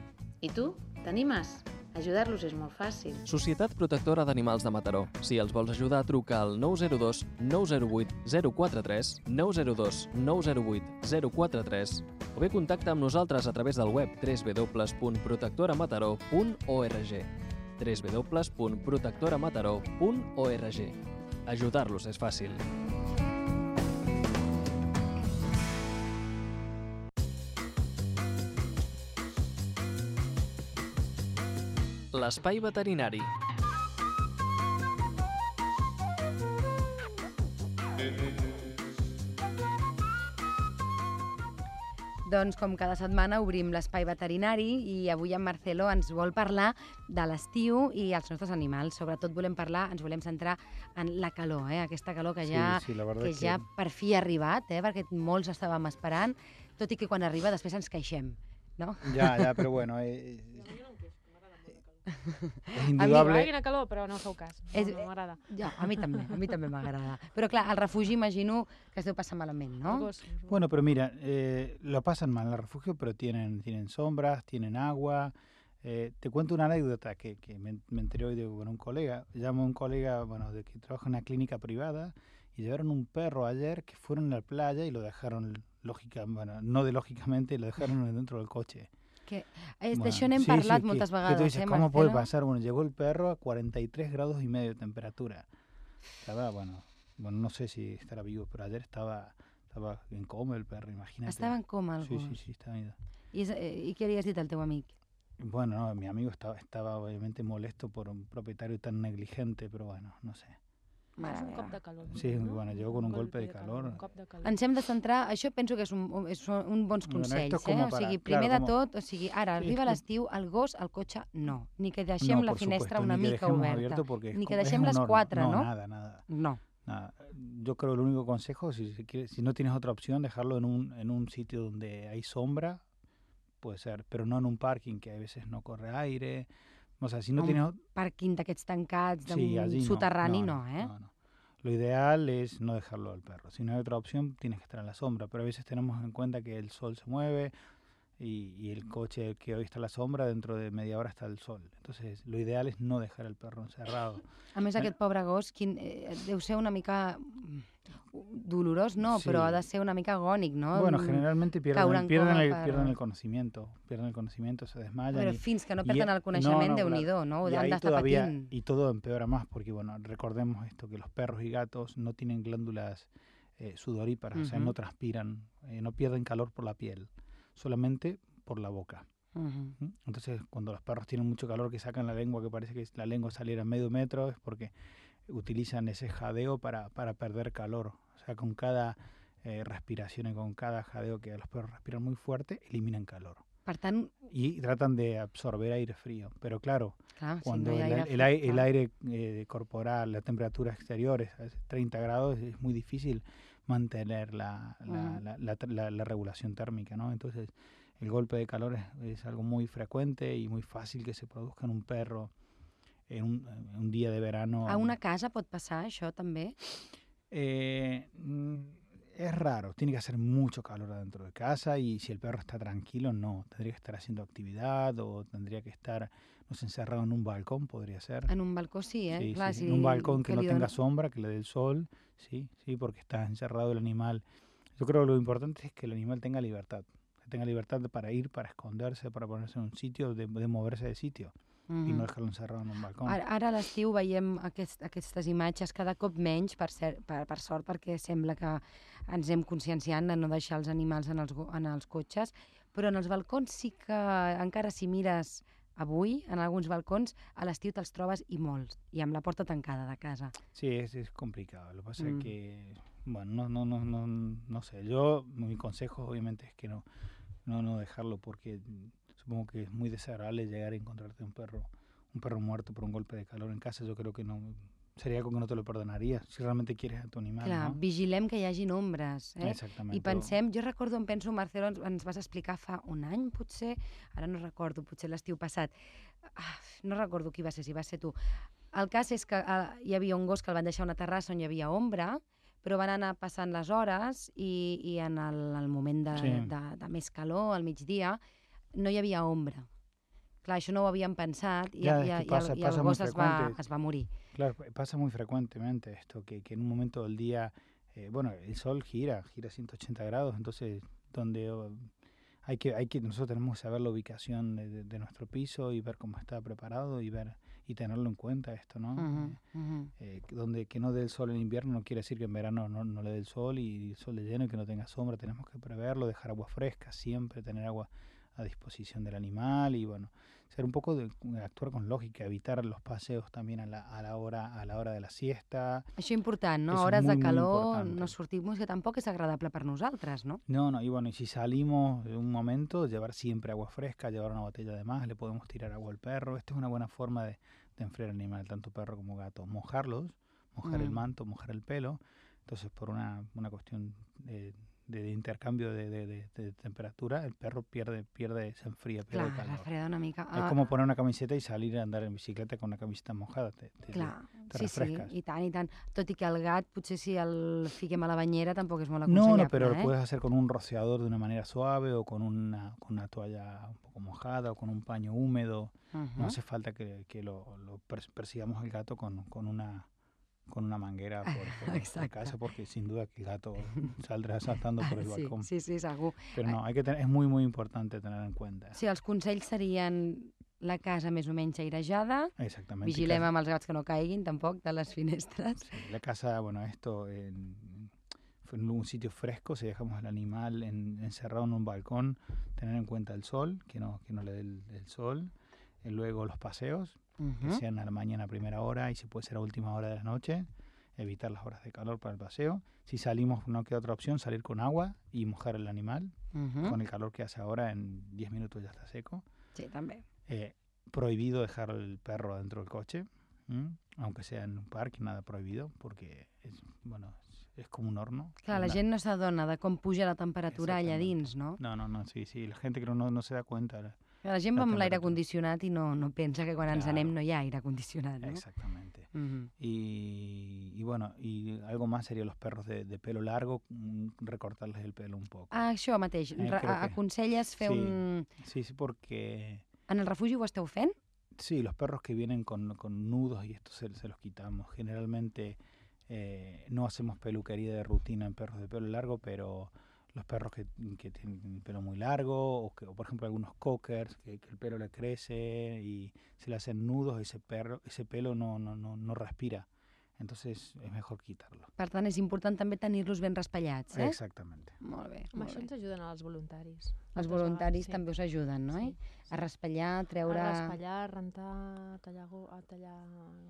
I tu? T'animes? Ajudar-los és molt fàcil. Societat Protectora d'Animals de Mataró. Si els vols ajudar, truca al 902 908 043 902 908 043 o bé contacta amb nosaltres a través del web www.protectoramataró.org www.protectoramataró.org Ajudar-los és fàcil. L'espai veterinari. Doncs com cada setmana obrim l'espai veterinari i avui en Marcelo ens vol parlar de l'estiu i els nostres animals. Sobretot volem parlar, ens volem centrar en la calor, eh? aquesta calor que ja, sí, sí, que es que ja per fi ha arribat, eh? perquè molts estàvem esperant, tot i que quan arriba després ens queixem. No? Ya, ya, pero bueno, eh, es A mi, indudable. Quina calor, però no feu cas. No, És- no m'agrada. Ja, a mi també, a mi també m'agrada. Però clar, al refugi imagino que es deu passar malament, no? Bueno, pero mira, eh, lo pasan mal en el refugio, pero tienen, tienen sombras, tienen agua. Eh, te cuento una anécdota que, que me, me enteré hoy de, con un colega. Llamo a un colega bueno, de que trabaja en una clínica privada y llevaron un perro ayer que fueron a la playa y lo dejaron lógica, bueno, no de lógicamente, lo dejaron dentro del coche. Que, és, Bueno, D'això n'hem sí, parlat sí, moltes que, vegades, Que dices, eh, ¿cómo puede pasar? Bueno, llegó el perro a 43 grados y medio de temperatura. Estaba, bueno, bueno, no sé si estará vivo, pero ayer estaba, estaba en coma el perro, imagínate. Estava en coma, Sí, algú. sí, sí, estaba ido. I, és, eh, I què li has dit al teu amic? Bueno, no, mi amigo estaba, estaba obviamente molesto por un propietario tan negligente, pero bueno, no sé. Mare és un meva. cop de calor. Sí, no? bueno, llegó con un golpe de calor. Un cop de calor. Ens hem de centrar, això penso que és un, un- són un bons consells, eh? O sigui, claro, primer de como- tot, o sigui, ara Sí, arriba l'estiu, el gos, al cotxe, no. Ni que deixem no, la finestra supuesto, una mica oberta. Ni que deixem un les horno. 4, no? Nada, nada. No. Nada. Yo creo que el único consejo, si, si no tienes otra opción, dejarlo en un, en un sitio donde hay sombra, puede ser, pero no en un parking que a veces no corre aire. O sea, si no Un tienes... ot- Pàrquing d'aquests tancats, d'un Sí, allí no, soterrani, no, no, eh? no, no. Lo ideal es no dejarlo al perro. Si no hay otra opción, tienes que estar en la sombra. Pero a veces tenemos en cuenta que el sol se mueve y, y el coche que hoy está a la sombra, dentro de media hora está el sol. Entonces, lo ideal es no dejar el perro encerrado. A més, Eh. aquest pobre gos, quin, eh, deu ser una mica mm, dolorós, no, Sí. però ha de ser una mica agònic, no? Bueno, Mm, generalmente pierden, en pierden, el, per- pierden el conocimiento. Pierden el conocimiento, se desmayan. Però y- fins que no y- perden el no, coneixement, no, y ahí todavía, todo empeora más, porque bueno, recordemos esto, que los perros y gatos no tienen glándulas eh, sudoríparas, o sea, no transpiran, eh, no pierden calor por la piel, solamente por la boca. Mhm. ¿m? Entonces, cuando los perros tienen mucho calor, que sacan la lengua, que parece que la lengua saliera medio metro, es porque utilizan ese jadeo para, para perder calor. O sea, con cada eh, respiración y con cada jadeo que los perros respiran muy fuerte, eliminan calor. Per tant, Y tratan de absorber aire frío. Pero claro, clar, cuando si no hi el, aire el, aire eh, corporal, la temperatura exterior es es 30 grados, es muy difícil mantener la, la, Mm. la- la tr- la- la regulación térmica, ¿no? Entonces, el golpe de calor es, es algo muy frecuente y muy fácil que se produzca en un perro en un, en un día de verano. A una casa pot passar això, també? Eh, mm, es raro, tiene que hacer mucho calor adentro de casa y si el perro está tranquilo, no, tendría que estar haciendo actividad o tendría que estar, no sé, encerrado en un balcón, podría ser. En un balcó sí, eh? Sí, sí, Clar, sí, si en un balcón que, no tenga dona- sombra, que le dé el sol, sí, sí, porque está encerrado el animal. Yo creo que lo importante es que el animal tenga libertad, que tenga libertad para ir, para esconderse, para ponerse en un sitio, de, de moverse de sitio y Mhm. no dejarlo encerrado en un balcón. Ara, ara a l'estiu veiem aquest, aquestes imatges cada cop menys, per, ser, per, per sort, perquè sembla que ens hem conscienciant de no deixar els animals en els, en els cotxes, però en els balcons sí que, encara si mires avui, en alguns balcons, a l'estiu te'ls trobes i molts, i amb la porta tancada de casa. Sí, es, es complicado. Lo que pasa Mm. que, bueno, no, no, no, no, no sé. Yo, mi consejo obviamente es que no, no, no dejarlo porque supongo que es muy desagradable llegar a encontrarte un perro, un perro muerto por un golpe de calor en casa. Yo creo que no sería algo que no te lo perdonaría si realmente quieres a tu animal. Clar, ¿no? vigilem que hi hagi nombres, eh? Exactamente. I pensem, jo recordo, em penso, Marcelo, ens, ens vas explicar fa un any, potser, ara no recordo, potser l'estiu passat, ah, no recordo qui va ser, si va ser tu. El cas és que ah, hi havia un gos que el van deixar a una terrassa on hi havia ombra, però van anar passant les hores i, i en el, el moment de, Sí. de, de més calor, al migdia, no hi havia ombra. Clar, això no ho havíem pensat i, Ja, i, que i, passa- el, i el gos es va, es va morir. Claro, pa- pasa muy frecuentemente esto, que, que en un momento del día, eh, bueno, el sol gira, gira 180 grados, entonces donde oh, hay que, hay que, nosotros tenemos que saber la ubicación de, de- de nuestro piso y ver cómo está preparado y ver y tenerlo en cuenta esto, ¿no? Eh, que donde que no dé el sol en invierno no quiere decir que en verano no, no le dé el sol y el sol de lleno y que no tenga sombra, tenemos que preverlo, dejar agua fresca, siempre tener agua a disposición del animal y bueno, ser un poco de actuar con lógica, evitar los paseos también a la, a la hora a la hora de la siesta. Això important, no? Hores de calor, no sortim, que tampoc és agradable per nosaltres, no? No, no, y bueno, y si salimos de un momento, llevar siempre agua fresca, llevar una botella de más, le podemos tirar agua al perro. Esta es una buena forma de, de enfriar al animal, tanto perro como gato. Mojarlos, mojar el Mm. manto, mojar el pelo. Entonces, por una, una cuestión de, de intercambio de, de- de- temperatura, el perro pierde, pierde, se enfría, pierde Clar, calor. mica. Es como poner una camiseta y salir a andar en bicicleta con una camiseta mojada. Te, te- Clar, te sí, sí, i tant, i tant. Tot i que el gat, potser si el fiquem a la banyera, tampoc és molt No, aconsellable, no, pero lo eh? puedes hacer con un rociador de una manera suave o con una, con una toalla un poco mojada o con un paño húmedo. Uh No hace falta que, que lo, lo pers- persigamos al gato con, con una con una manguera por, por- por Exacte. casa porque sin duda que el gato saldrá saltando por el sí, balcón. sí, sí, segur. Pero no, hay que tener, es muy, muy importante tener en cuenta. Sí, els consells serien la casa més o menys airejada, Exactamente. vigilem casa- amb els gats que no caiguin tampoc de les finestres. sí, la casa, bueno, esto en, en un sitio fresco, si dejamos al animal en- encerrado en un balcón, tener en cuenta el sol, que no, que no le dé el, el sol. Y luego los paseos, que Uh sean a la mañana a primera hora y si puede ser a última hora de la noche, evitar las horas de calor para el paseo. Si salimos, no queda otra opción, salir con agua y mojar el animal. -huh. Con el calor que hace ahora, en 10 minutos ya está seco. Sí, també. Eh, prohibido dejar el perro dentro del coche, ¿m? aunque sea en un parque, nada prohibido, porque es, bueno, es, es como un horno. Clar, la Una- gent no s'adona de com puja la temperatura allà dins, no? No, no, no, sí, sí, la gente que no, no se da cuenta. La- gent va amb l'aire condicionat i no, no pensa que quan ens Claro. anem no hi ha aire condicionat, no? Exactamente. Y, y bueno, y algo más sería los perros de, de pelo largo, mm, recortarles el pelo un poco. Ah, això mateix. Eh, que- Aconselles fer Sí. un... Sí, sí, porque En el refugi ho esteu fent? Sí, los perros que vienen con, con nudos y esto se, se los quitamos. Generalmente eh, no hacemos peluquería de rutina en perros de pelo largo, pero los perros que, que tienen pelo muy largo, o, que, o por ejemplo algunos cockers, que, que el pelo le crece y se le hacen nudos, ese, perro, ese pelo no, no, no, no respira. Entonces es mejor quitarlo. Per tant, és important també tenir-los ben raspallats, eh? Exactamente. Molt bé, Amb molt això bé. ens ajuden els voluntaris. Els voluntaris vegades, sí. també us ajuden, no? Sí, Eh? A raspallar, treure... A raspallar, rentar, a tallar, a tallar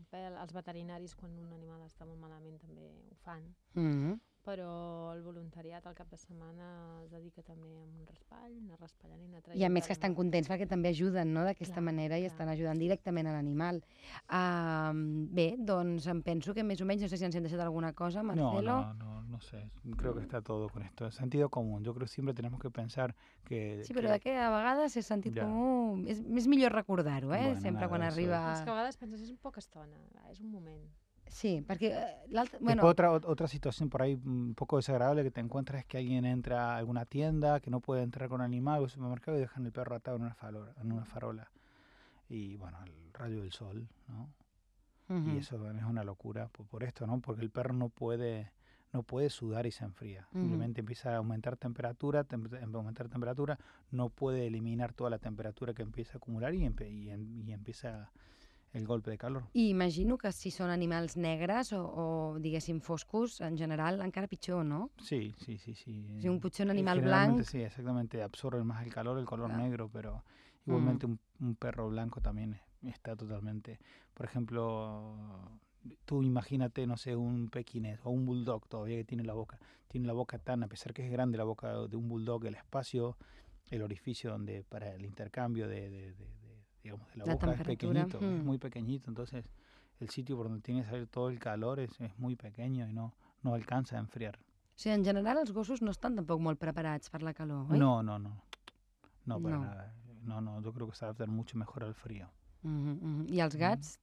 pèl. Els veterinaris, quan un animal està molt malament, també ho fan. Mm Però el voluntariat al cap de setmana es dedica també a un raspall, anar raspallant i anar traient. I a més que estan contents perquè també ajuden, no?, d'aquesta Clar, manera i clar. estan ajudant directament a l'animal. Uh, bé, doncs em penso que més o menys, no sé si ens hem deixat alguna cosa, No, Marcelo. no, no, no sé. Creo que está todo con esto. Sentido común. Yo creo que siempre tenemos que pensar que... Sí, però que- a vegades és sentit Ja. comú. És, és millor recordar-ho, eh? Bueno, Sempre nada, quan arriba... És que a vegades penses, és un poca estona, és un moment. Sí, perquè eh, Bueno, otra, ot- otra situación por ahí mm, un poco desagradable que te encuentras es que alguien entra a alguna tienda que no puede entrar con animal o supermercado y dejan el perro atado en una farola. En una farola. Y bueno, el rayo del sol, ¿no? Y eso es una locura por, por esto, ¿no? Porque el perro no puede no puede sudar y se enfría. Simplemente empieza a aumentar temperatura, tem- em- aumentar temperatura, no puede eliminar toda la temperatura que empieza a acumular y, empe- y, em- y empieza el golpe de calor. I imagino que si són animals negres o, o diguéssim, foscos, en general, encara pitjor, no? Sí, sí, sí, sí. Sigui, un, potser un Eh, animal generalmente blanc... Sí, exactamente, absorbe más el calor, el color Claro. negro, pero igualmente un, un perro blanco también está totalmente... Por ejemplo, tú imagínate, no sé, un pequinés o un bulldog todavía que tiene la boca, tiene la boca tan, a pesar que es grande la boca de un bulldog, el espacio, el orificio donde para el intercambio de- de- de, digamos, de la, La boca es pequeñito, es mm. muy pequeñito, entonces el sitio por donde tiene que salir todo el calor es, es muy pequeño y no, no alcanza a enfriar. O sigui, en general, els gossos no estan tampoc molt preparats per la calor, oi? No, no, no. No, para No. nada. No, no, yo creo que se adaptan mucho mejor al frío. Mhm, mhm. I els gats?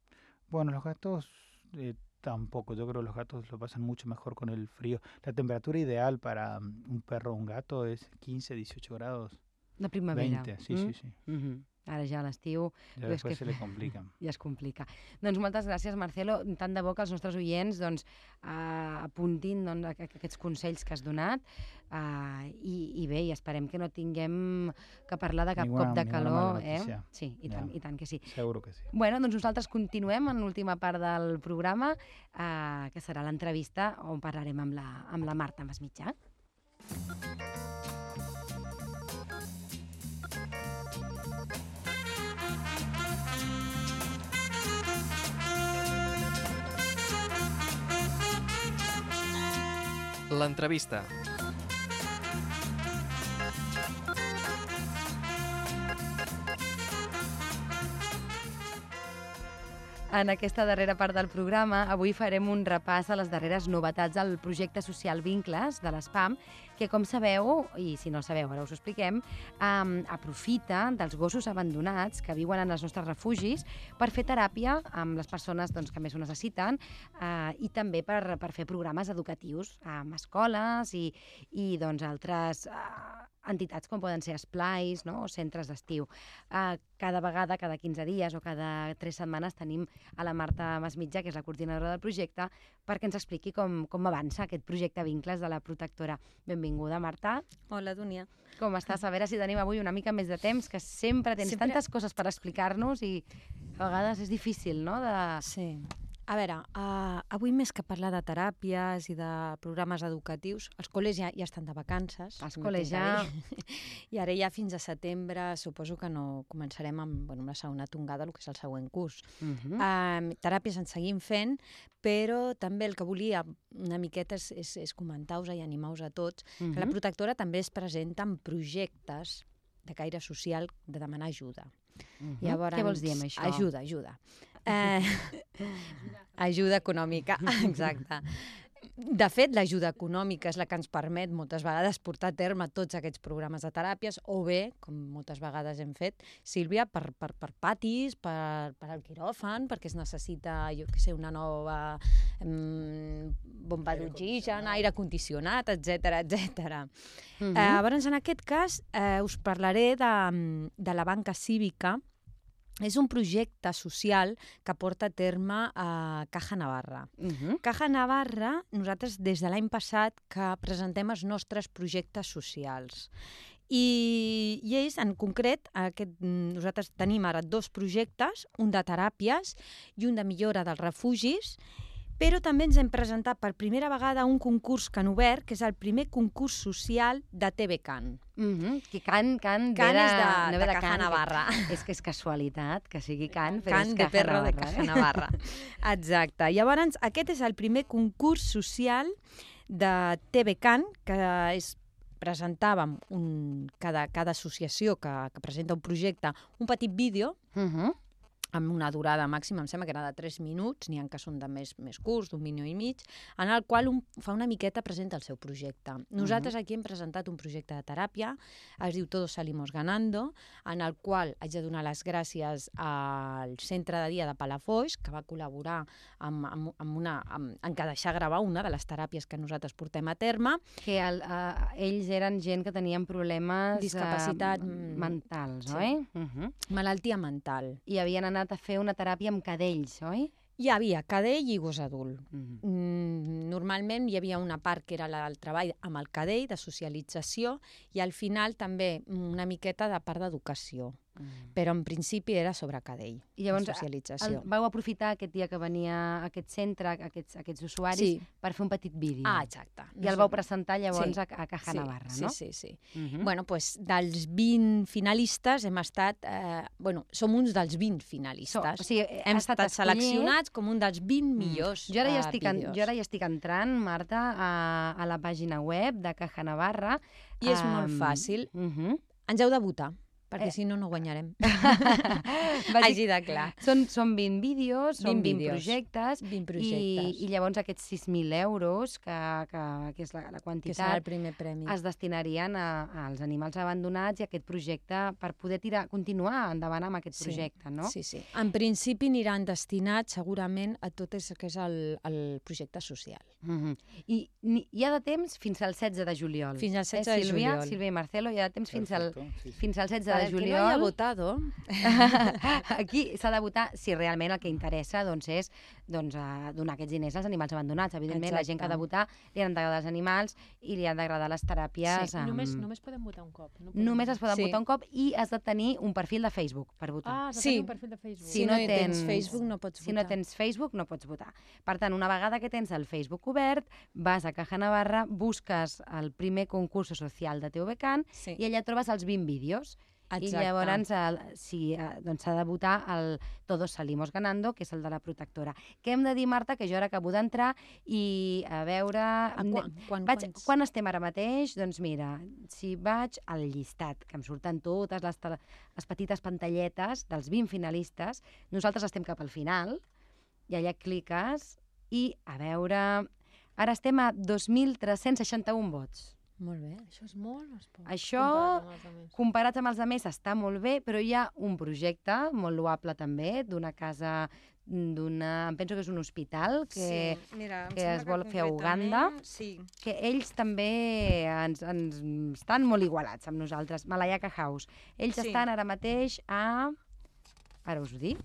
Bueno, los gatos eh, tampoco. Yo creo que los gatos lo pasan mucho mejor con el frío. La temperatura ideal para mm, un perro o un gato es 15, 18 grados. De primavera. 20, sí, mm? sí, sí. Ara ja a l'estiu Ya Pues después que se le complican. ja es complica. Doncs moltes gràcies, Marcelo. Tant de bo que els nostres oients doncs, uh, apuntin doncs, aquests consells que has donat uh, i, i bé, i esperem que no tinguem que parlar de cap Ninguna- cop de calor. Eh? Sí, i Ja. tant, i tant que sí. Seguro que sí. Bueno, doncs nosaltres continuem en l'última part del programa, eh, que serà l'entrevista on parlarem amb la, amb la Marta Masmitjà. L'entrevista. En aquesta darrera part del programa, avui farem un repàs a les darreres novetats del projecte social Vincles de l'ESPAM, que com sabeu, i si no sabeu ara us ho expliquem, um, aprofita dels gossos abandonats que viuen en els nostres refugis per fer teràpia amb les persones doncs, que més ho necessiten uh, i també per, per fer programes educatius amb escoles i, i doncs, altres uh, entitats com poden ser esplais no? o centres d'estiu. Uh, cada vegada, cada 15 dies o cada 3 setmanes tenim a la Marta Masmitja, que és la coordinadora del projecte, perquè ens expliqui com, com avança aquest projecte Vincles de la protectora. Benvinguda, Marta. Hola, Dúnia. Com estàs? A veure si tenim avui una mica més de temps, que sempre tens Sempre- tantes coses per explicar-nos i a vegades és difícil, no?, de... Sí. A veure, uh, avui més que parlar de teràpies i de programes educatius, els col·les ja, ja estan de vacances. Els col·les ja-. I ara ja fins a setembre suposo que no començarem amb, bueno, amb la segona tongada, el que és el següent curs. Uh -huh. Um, teràpies en seguim fent, però també el que volia una miqueta és, és, és comentar-vos i animar-vos a tots que la protectora també es presenta en projectes de caire social de demanar ajuda. Llavors, Què vols dir amb això? Ajuda, ajuda. Eh, ajuda econòmica, exacte. De fet, l'ajuda econòmica és la que ens permet moltes vegades portar a terme tots aquests programes de teràpies o bé, com moltes vegades hem fet, Sílvia, per, per, per patis, per, per al quiròfan, perquè es necessita, jo què sé, una nova mm, bomba d'oxigen, aire condicionat, etc etc. Uh Eh, llavors, en aquest cas, eh, us parlaré de, de la banca cívica. És un projecte social que porta a terme a Caja Navarra. Uh -huh. Caja Navarra, nosaltres des de l'any passat que presentem els nostres projectes socials. I, i ells, en concret, aquest, nosaltres tenim ara dos projectes, un de teràpies i un de millora dels refugis, però també ens hem presentat per primera vegada un concurs que han obert, que és el primer concurs social de TV Can. Uh -huh. Que Can, Can, Can ve de, és de- no de de Caja Can, que- Navarra. És que és casualitat que sigui Can, però Can és de Caja Perro de Navarra, Caja eh? Navarra. Exacte. Llavors, aquest és el primer concurs social de TV Can, que és presentàvem un, cada, cada associació que, que presenta un projecte un petit vídeo Uh -huh. Amb una durada màxima, em sembla que era de 3 minuts, n'hi ha que són de més, més curts, d'un minut i mig, en el qual un fa una miqueta presenta el seu projecte. Nosaltres aquí hem presentat un projecte de teràpia, es diu Todos salimos ganando, en el qual haig de donar les gràcies al centre de dia de Palafolls, que va col·laborar amb, amb, amb una, amb, en què deixar gravar una de les teràpies que nosaltres portem a terme, Que el, uh, ells eren gent que tenien problemes... Discapacitat, eh, mm, mentals, sí. oi? Uh -huh. malaltia mental. I havien anat a fer una teràpia amb cadells, oi? Hi havia cadell i gos adult. Uh -huh. Mm, normalment hi havia una part que era la del treball amb el cadell, de socialització, i al final també una miqueta de part d'educació. Però en principi era sobre cadell, I llavors, de el, socialització. vau aprofitar aquest dia que venia a aquest centre, aquests, aquests usuaris, Sí. per fer un petit vídeo. Ah, exacte. I el vau presentar llavors Sí. a, a Caja sí, Navarra, sí, no? Sí, sí, Uh -huh. Bueno, doncs dels 20 finalistes hem estat... Eh, bueno, som uns dels 20 finalistes. So, o sigui, ha hem estat estat seleccionats com un dels 20 millors Jo ara, ja eh, estic en, jo ara ja estic entrant, Marta, a, a la pàgina web de Caja Navarra. I és molt Am, fàcil. mhm. Ens heu de votar, perquè Eh. si no, no guanyarem. Així de clar. Són, són 20 vídeos, són 20 20, vídeos. projectes, 20 i, projectes. i llavors aquests 6.000 euros, que, que, que és la, la que serà quantitat, el primer premi. es destinarien a, als animals abandonats i a aquest projecte per poder tirar, continuar endavant amb aquest Sí, projecte, no? Sí, sí. En principi aniran destinats segurament a tot el que és el, el projecte social. Mhm. I ni, hi ha de temps fins al 16 de juliol. Fins al 16 eh, de Sílvia, juliol. Sílvia i Marcelo, hi ha de temps fins al, sí, sí. fins al 16 Para de el que no juliol. haya votado, Aquí s'ha de votar si realment el que interessa doncs, és doncs, donar aquests diners als animals abandonats. Evidentment, la gent que ha de Exacte. votar li han d'agradar els animals i li han d'agradar les teràpies. Sí, amb- Només, només podem votar un cop. No podem... només es poden Sí. votar un cop i has de tenir un perfil de Facebook per votar. Ah, has de Sí. tenir un perfil de Facebook. si, no, tens Facebook no pots si votar. no tens Facebook, no pots votar. Per tant, una vegada que tens el Facebook obert, vas a Caja Navarra, busques el primer concurs social de TVCAN Sí. i allà trobes els 20 vídeos. Exacte. I llavors el, si, eh, doncs s'ha de votar el Todos salimos ganando, que és el de la protectora. Què hem de dir, Marta? Que jo ara acabo d'entrar i a veure... A quan, quan, Vaig, quants? quan estem ara mateix? Doncs mira, si vaig al llistat, que em surten totes les, les petites pantalletes dels 20 finalistes, nosaltres estem cap al final, i allà cliques i a veure... Ara estem a 2.361 vots. Molt bé. Això és molt o és poc? Això, comparat amb els altres? Està molt bé, però hi ha un projecte molt loable també, d'una casa d'una, em penso que és un hospital, que, sí, mira, que es vol fer a Uganda. Sí, que ells també ens, ens estan molt igualats amb nosaltres. Malayaka House. Ells Sí. estan ara mateix a... Ara us ho dic.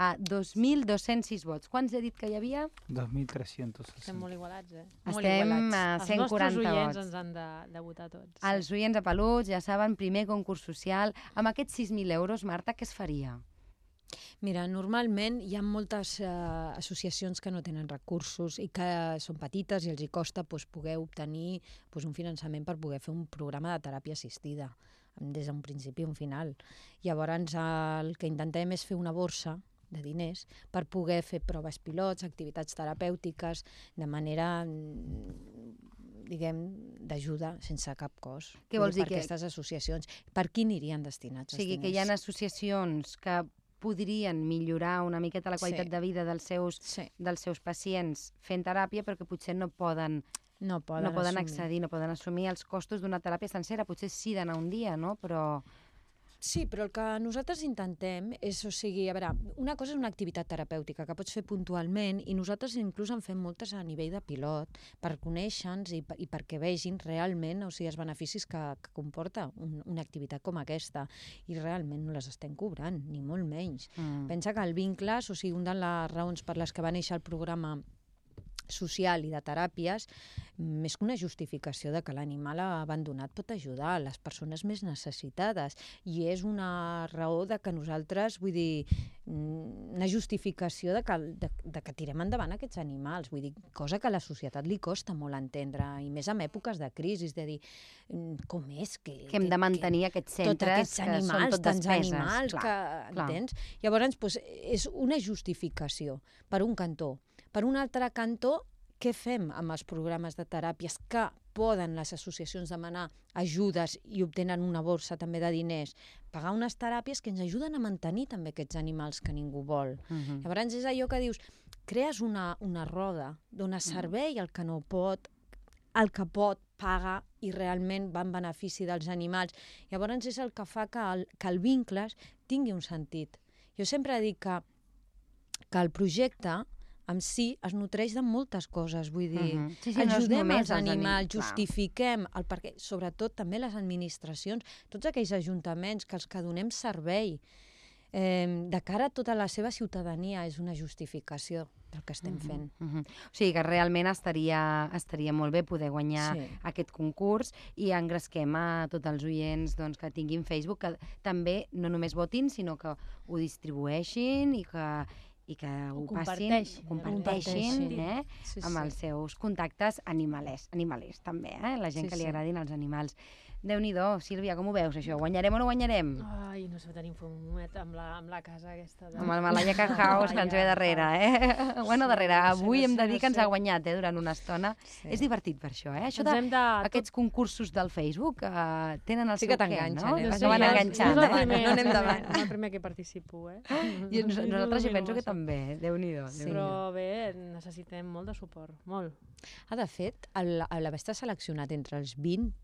A 2.206 vots. Quants he dit que hi havia? 2.300. Estem molt igualats, eh? Estem molt igualats. a Els 140 nostres oients vots. ens han de, de votar tots. Els oients a peluts, ja saben, primer concurs social. Amb aquests 6.000 euros, Marta, què es faria? Mira, normalment hi ha moltes eh, associacions que no tenen recursos i que són petites i els hi costa doncs, poder obtenir doncs, un finançament per poder fer un programa de teràpia assistida des d'un principi a un final. Llavors, el que intentem és fer una borsa de diners per poder fer proves pilots, activitats terapèutiques, de manera mm, diguem, d'ajuda sense cap cost. Què vols dir Per que- aquestes associacions. Per qui anirien destinats O sigui, que hi ha associacions que podrien millorar una miqueta la qualitat Sí. de vida dels seus, Sí, dels seus pacients fent teràpia, però que potser no poden no poden, no poden assumir. accedir, no poden assumir els costos d'una teràpia sencera. Potser sí d'anar un dia, no? Però... Sí, però el que nosaltres intentem és, o sigui, a veure, una cosa és una activitat terapèutica que pots fer puntualment i nosaltres inclús en fem moltes a nivell de pilot per conèixer-nos i, i perquè vegin realment o sigui, els beneficis que, que comporta un, una activitat com aquesta i realment no les estem cobrant, ni molt menys. Mm. Pensa que el Vincles, o sigui, una de les raons per les que va néixer el programa social i de teràpies, més que una justificació de que l'animal abandonat pot ajudar a les persones més necessitades. I és una raó de que nosaltres, vull dir, mm, una justificació de que, de, de que tirem endavant aquests animals, vull dir, cosa que a la societat li costa molt entendre, i més en èpoques de crisi, és de dir, mm, com és que... Que hem de mantenir aquests tots centres aquests que són animals, tot tants despeses. animals, clar. que, clar. entens? Llavors, doncs, és una justificació per un cantó. Per un altre cantó, què fem amb els programes de teràpies que poden les associacions demanar ajudes i obtenen una borsa també de diners? Pagar unes teràpies que ens ajuden a mantenir també aquests animals que ningú vol. Mhm. Llavors és allò que dius, crees una, una roda, dones servei al que no pot, el que pot paga i realment va en benefici dels animals. Llavors és el que fa que el, que el vincles tingui un sentit. Jo sempre dic que, que el projecte en si es nutreix de moltes coses, vull dir, Mhm. Sí, sí, no és ajudem només els els anim- animals, clar. justifiquem el perquè, sobretot també les administracions, tots aquells ajuntaments que els que donem servei eh, de cara a tota la seva ciutadania és una justificació del que estem fent. Mhm. O sigui que realment estaria, estaria molt bé poder guanyar Sí. aquest concurs i engresquem a tots els oients doncs, que tinguin Facebook, que també no només votin, sinó que ho distribueixin i que, i que ho, Ho passin, comparteixin. ho comparteixin Comparteixin. eh? Sí, amb els seus contactes animalers, animalers també, eh? la gent Sí, que li sí. agradin els animals. Déu-n'hi-do, Sílvia, com ho veus això? Guanyarem o no guanyarem? Ai, no sé, tenim fumet amb la, amb la casa aquesta. De... Amb el Malayaca House que ens ve darrere, eh? Bueno, darrere, no sé, avui no hem sé, de dir no que ens ha guanyat, eh, durant una estona. Sí. És divertit per això, eh? Això Ens de, hem de... aquests concursos del Facebook uh, tenen el Sí seu que què, no? eh? No sé, jo és- enganxant, és el eh? No anem davant. El primer que participo, eh? I nos, nosaltres jo Il·lumino penso que també. Sí. Déu Però bé, necessitem molt de suport, molt. Ah, de fet, el- el l'haver-te seleccionat entre els 20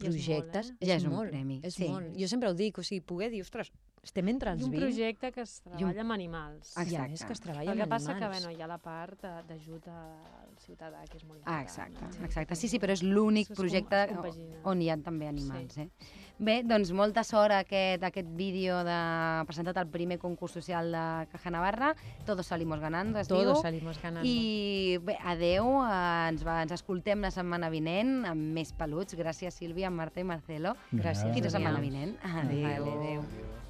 Ja és molt, projectes eh? Ja és un molt, premi, És sí. molt. Jo sempre ho dic, o sigui, poder dir, ostres, estem entre I els un 20 projecte que es treballa amb animals. i a Exacte. més que es treballa El que amb passa que animals. bueno, hi ha la part de- d'ajut al ciutadà, que és molt Ah, important. exacte, no? exacte. Sí, sí, però és l'únic projecte on hi ha també animals, Sí. eh? Bé, doncs molta sort a aquest, a aquest vídeo de, presentat al primer concurs social de Caja Navarra. Todos salimos ganando, es Todos diu. salimos ganando. I bé, adeu, eh, ens, va, ens escoltem la setmana vinent amb més peluts. Gràcies, Sílvia, Marta i Marcelo. Gràcies, Fins la setmana vinent. Adéu. Adéu. Adiós.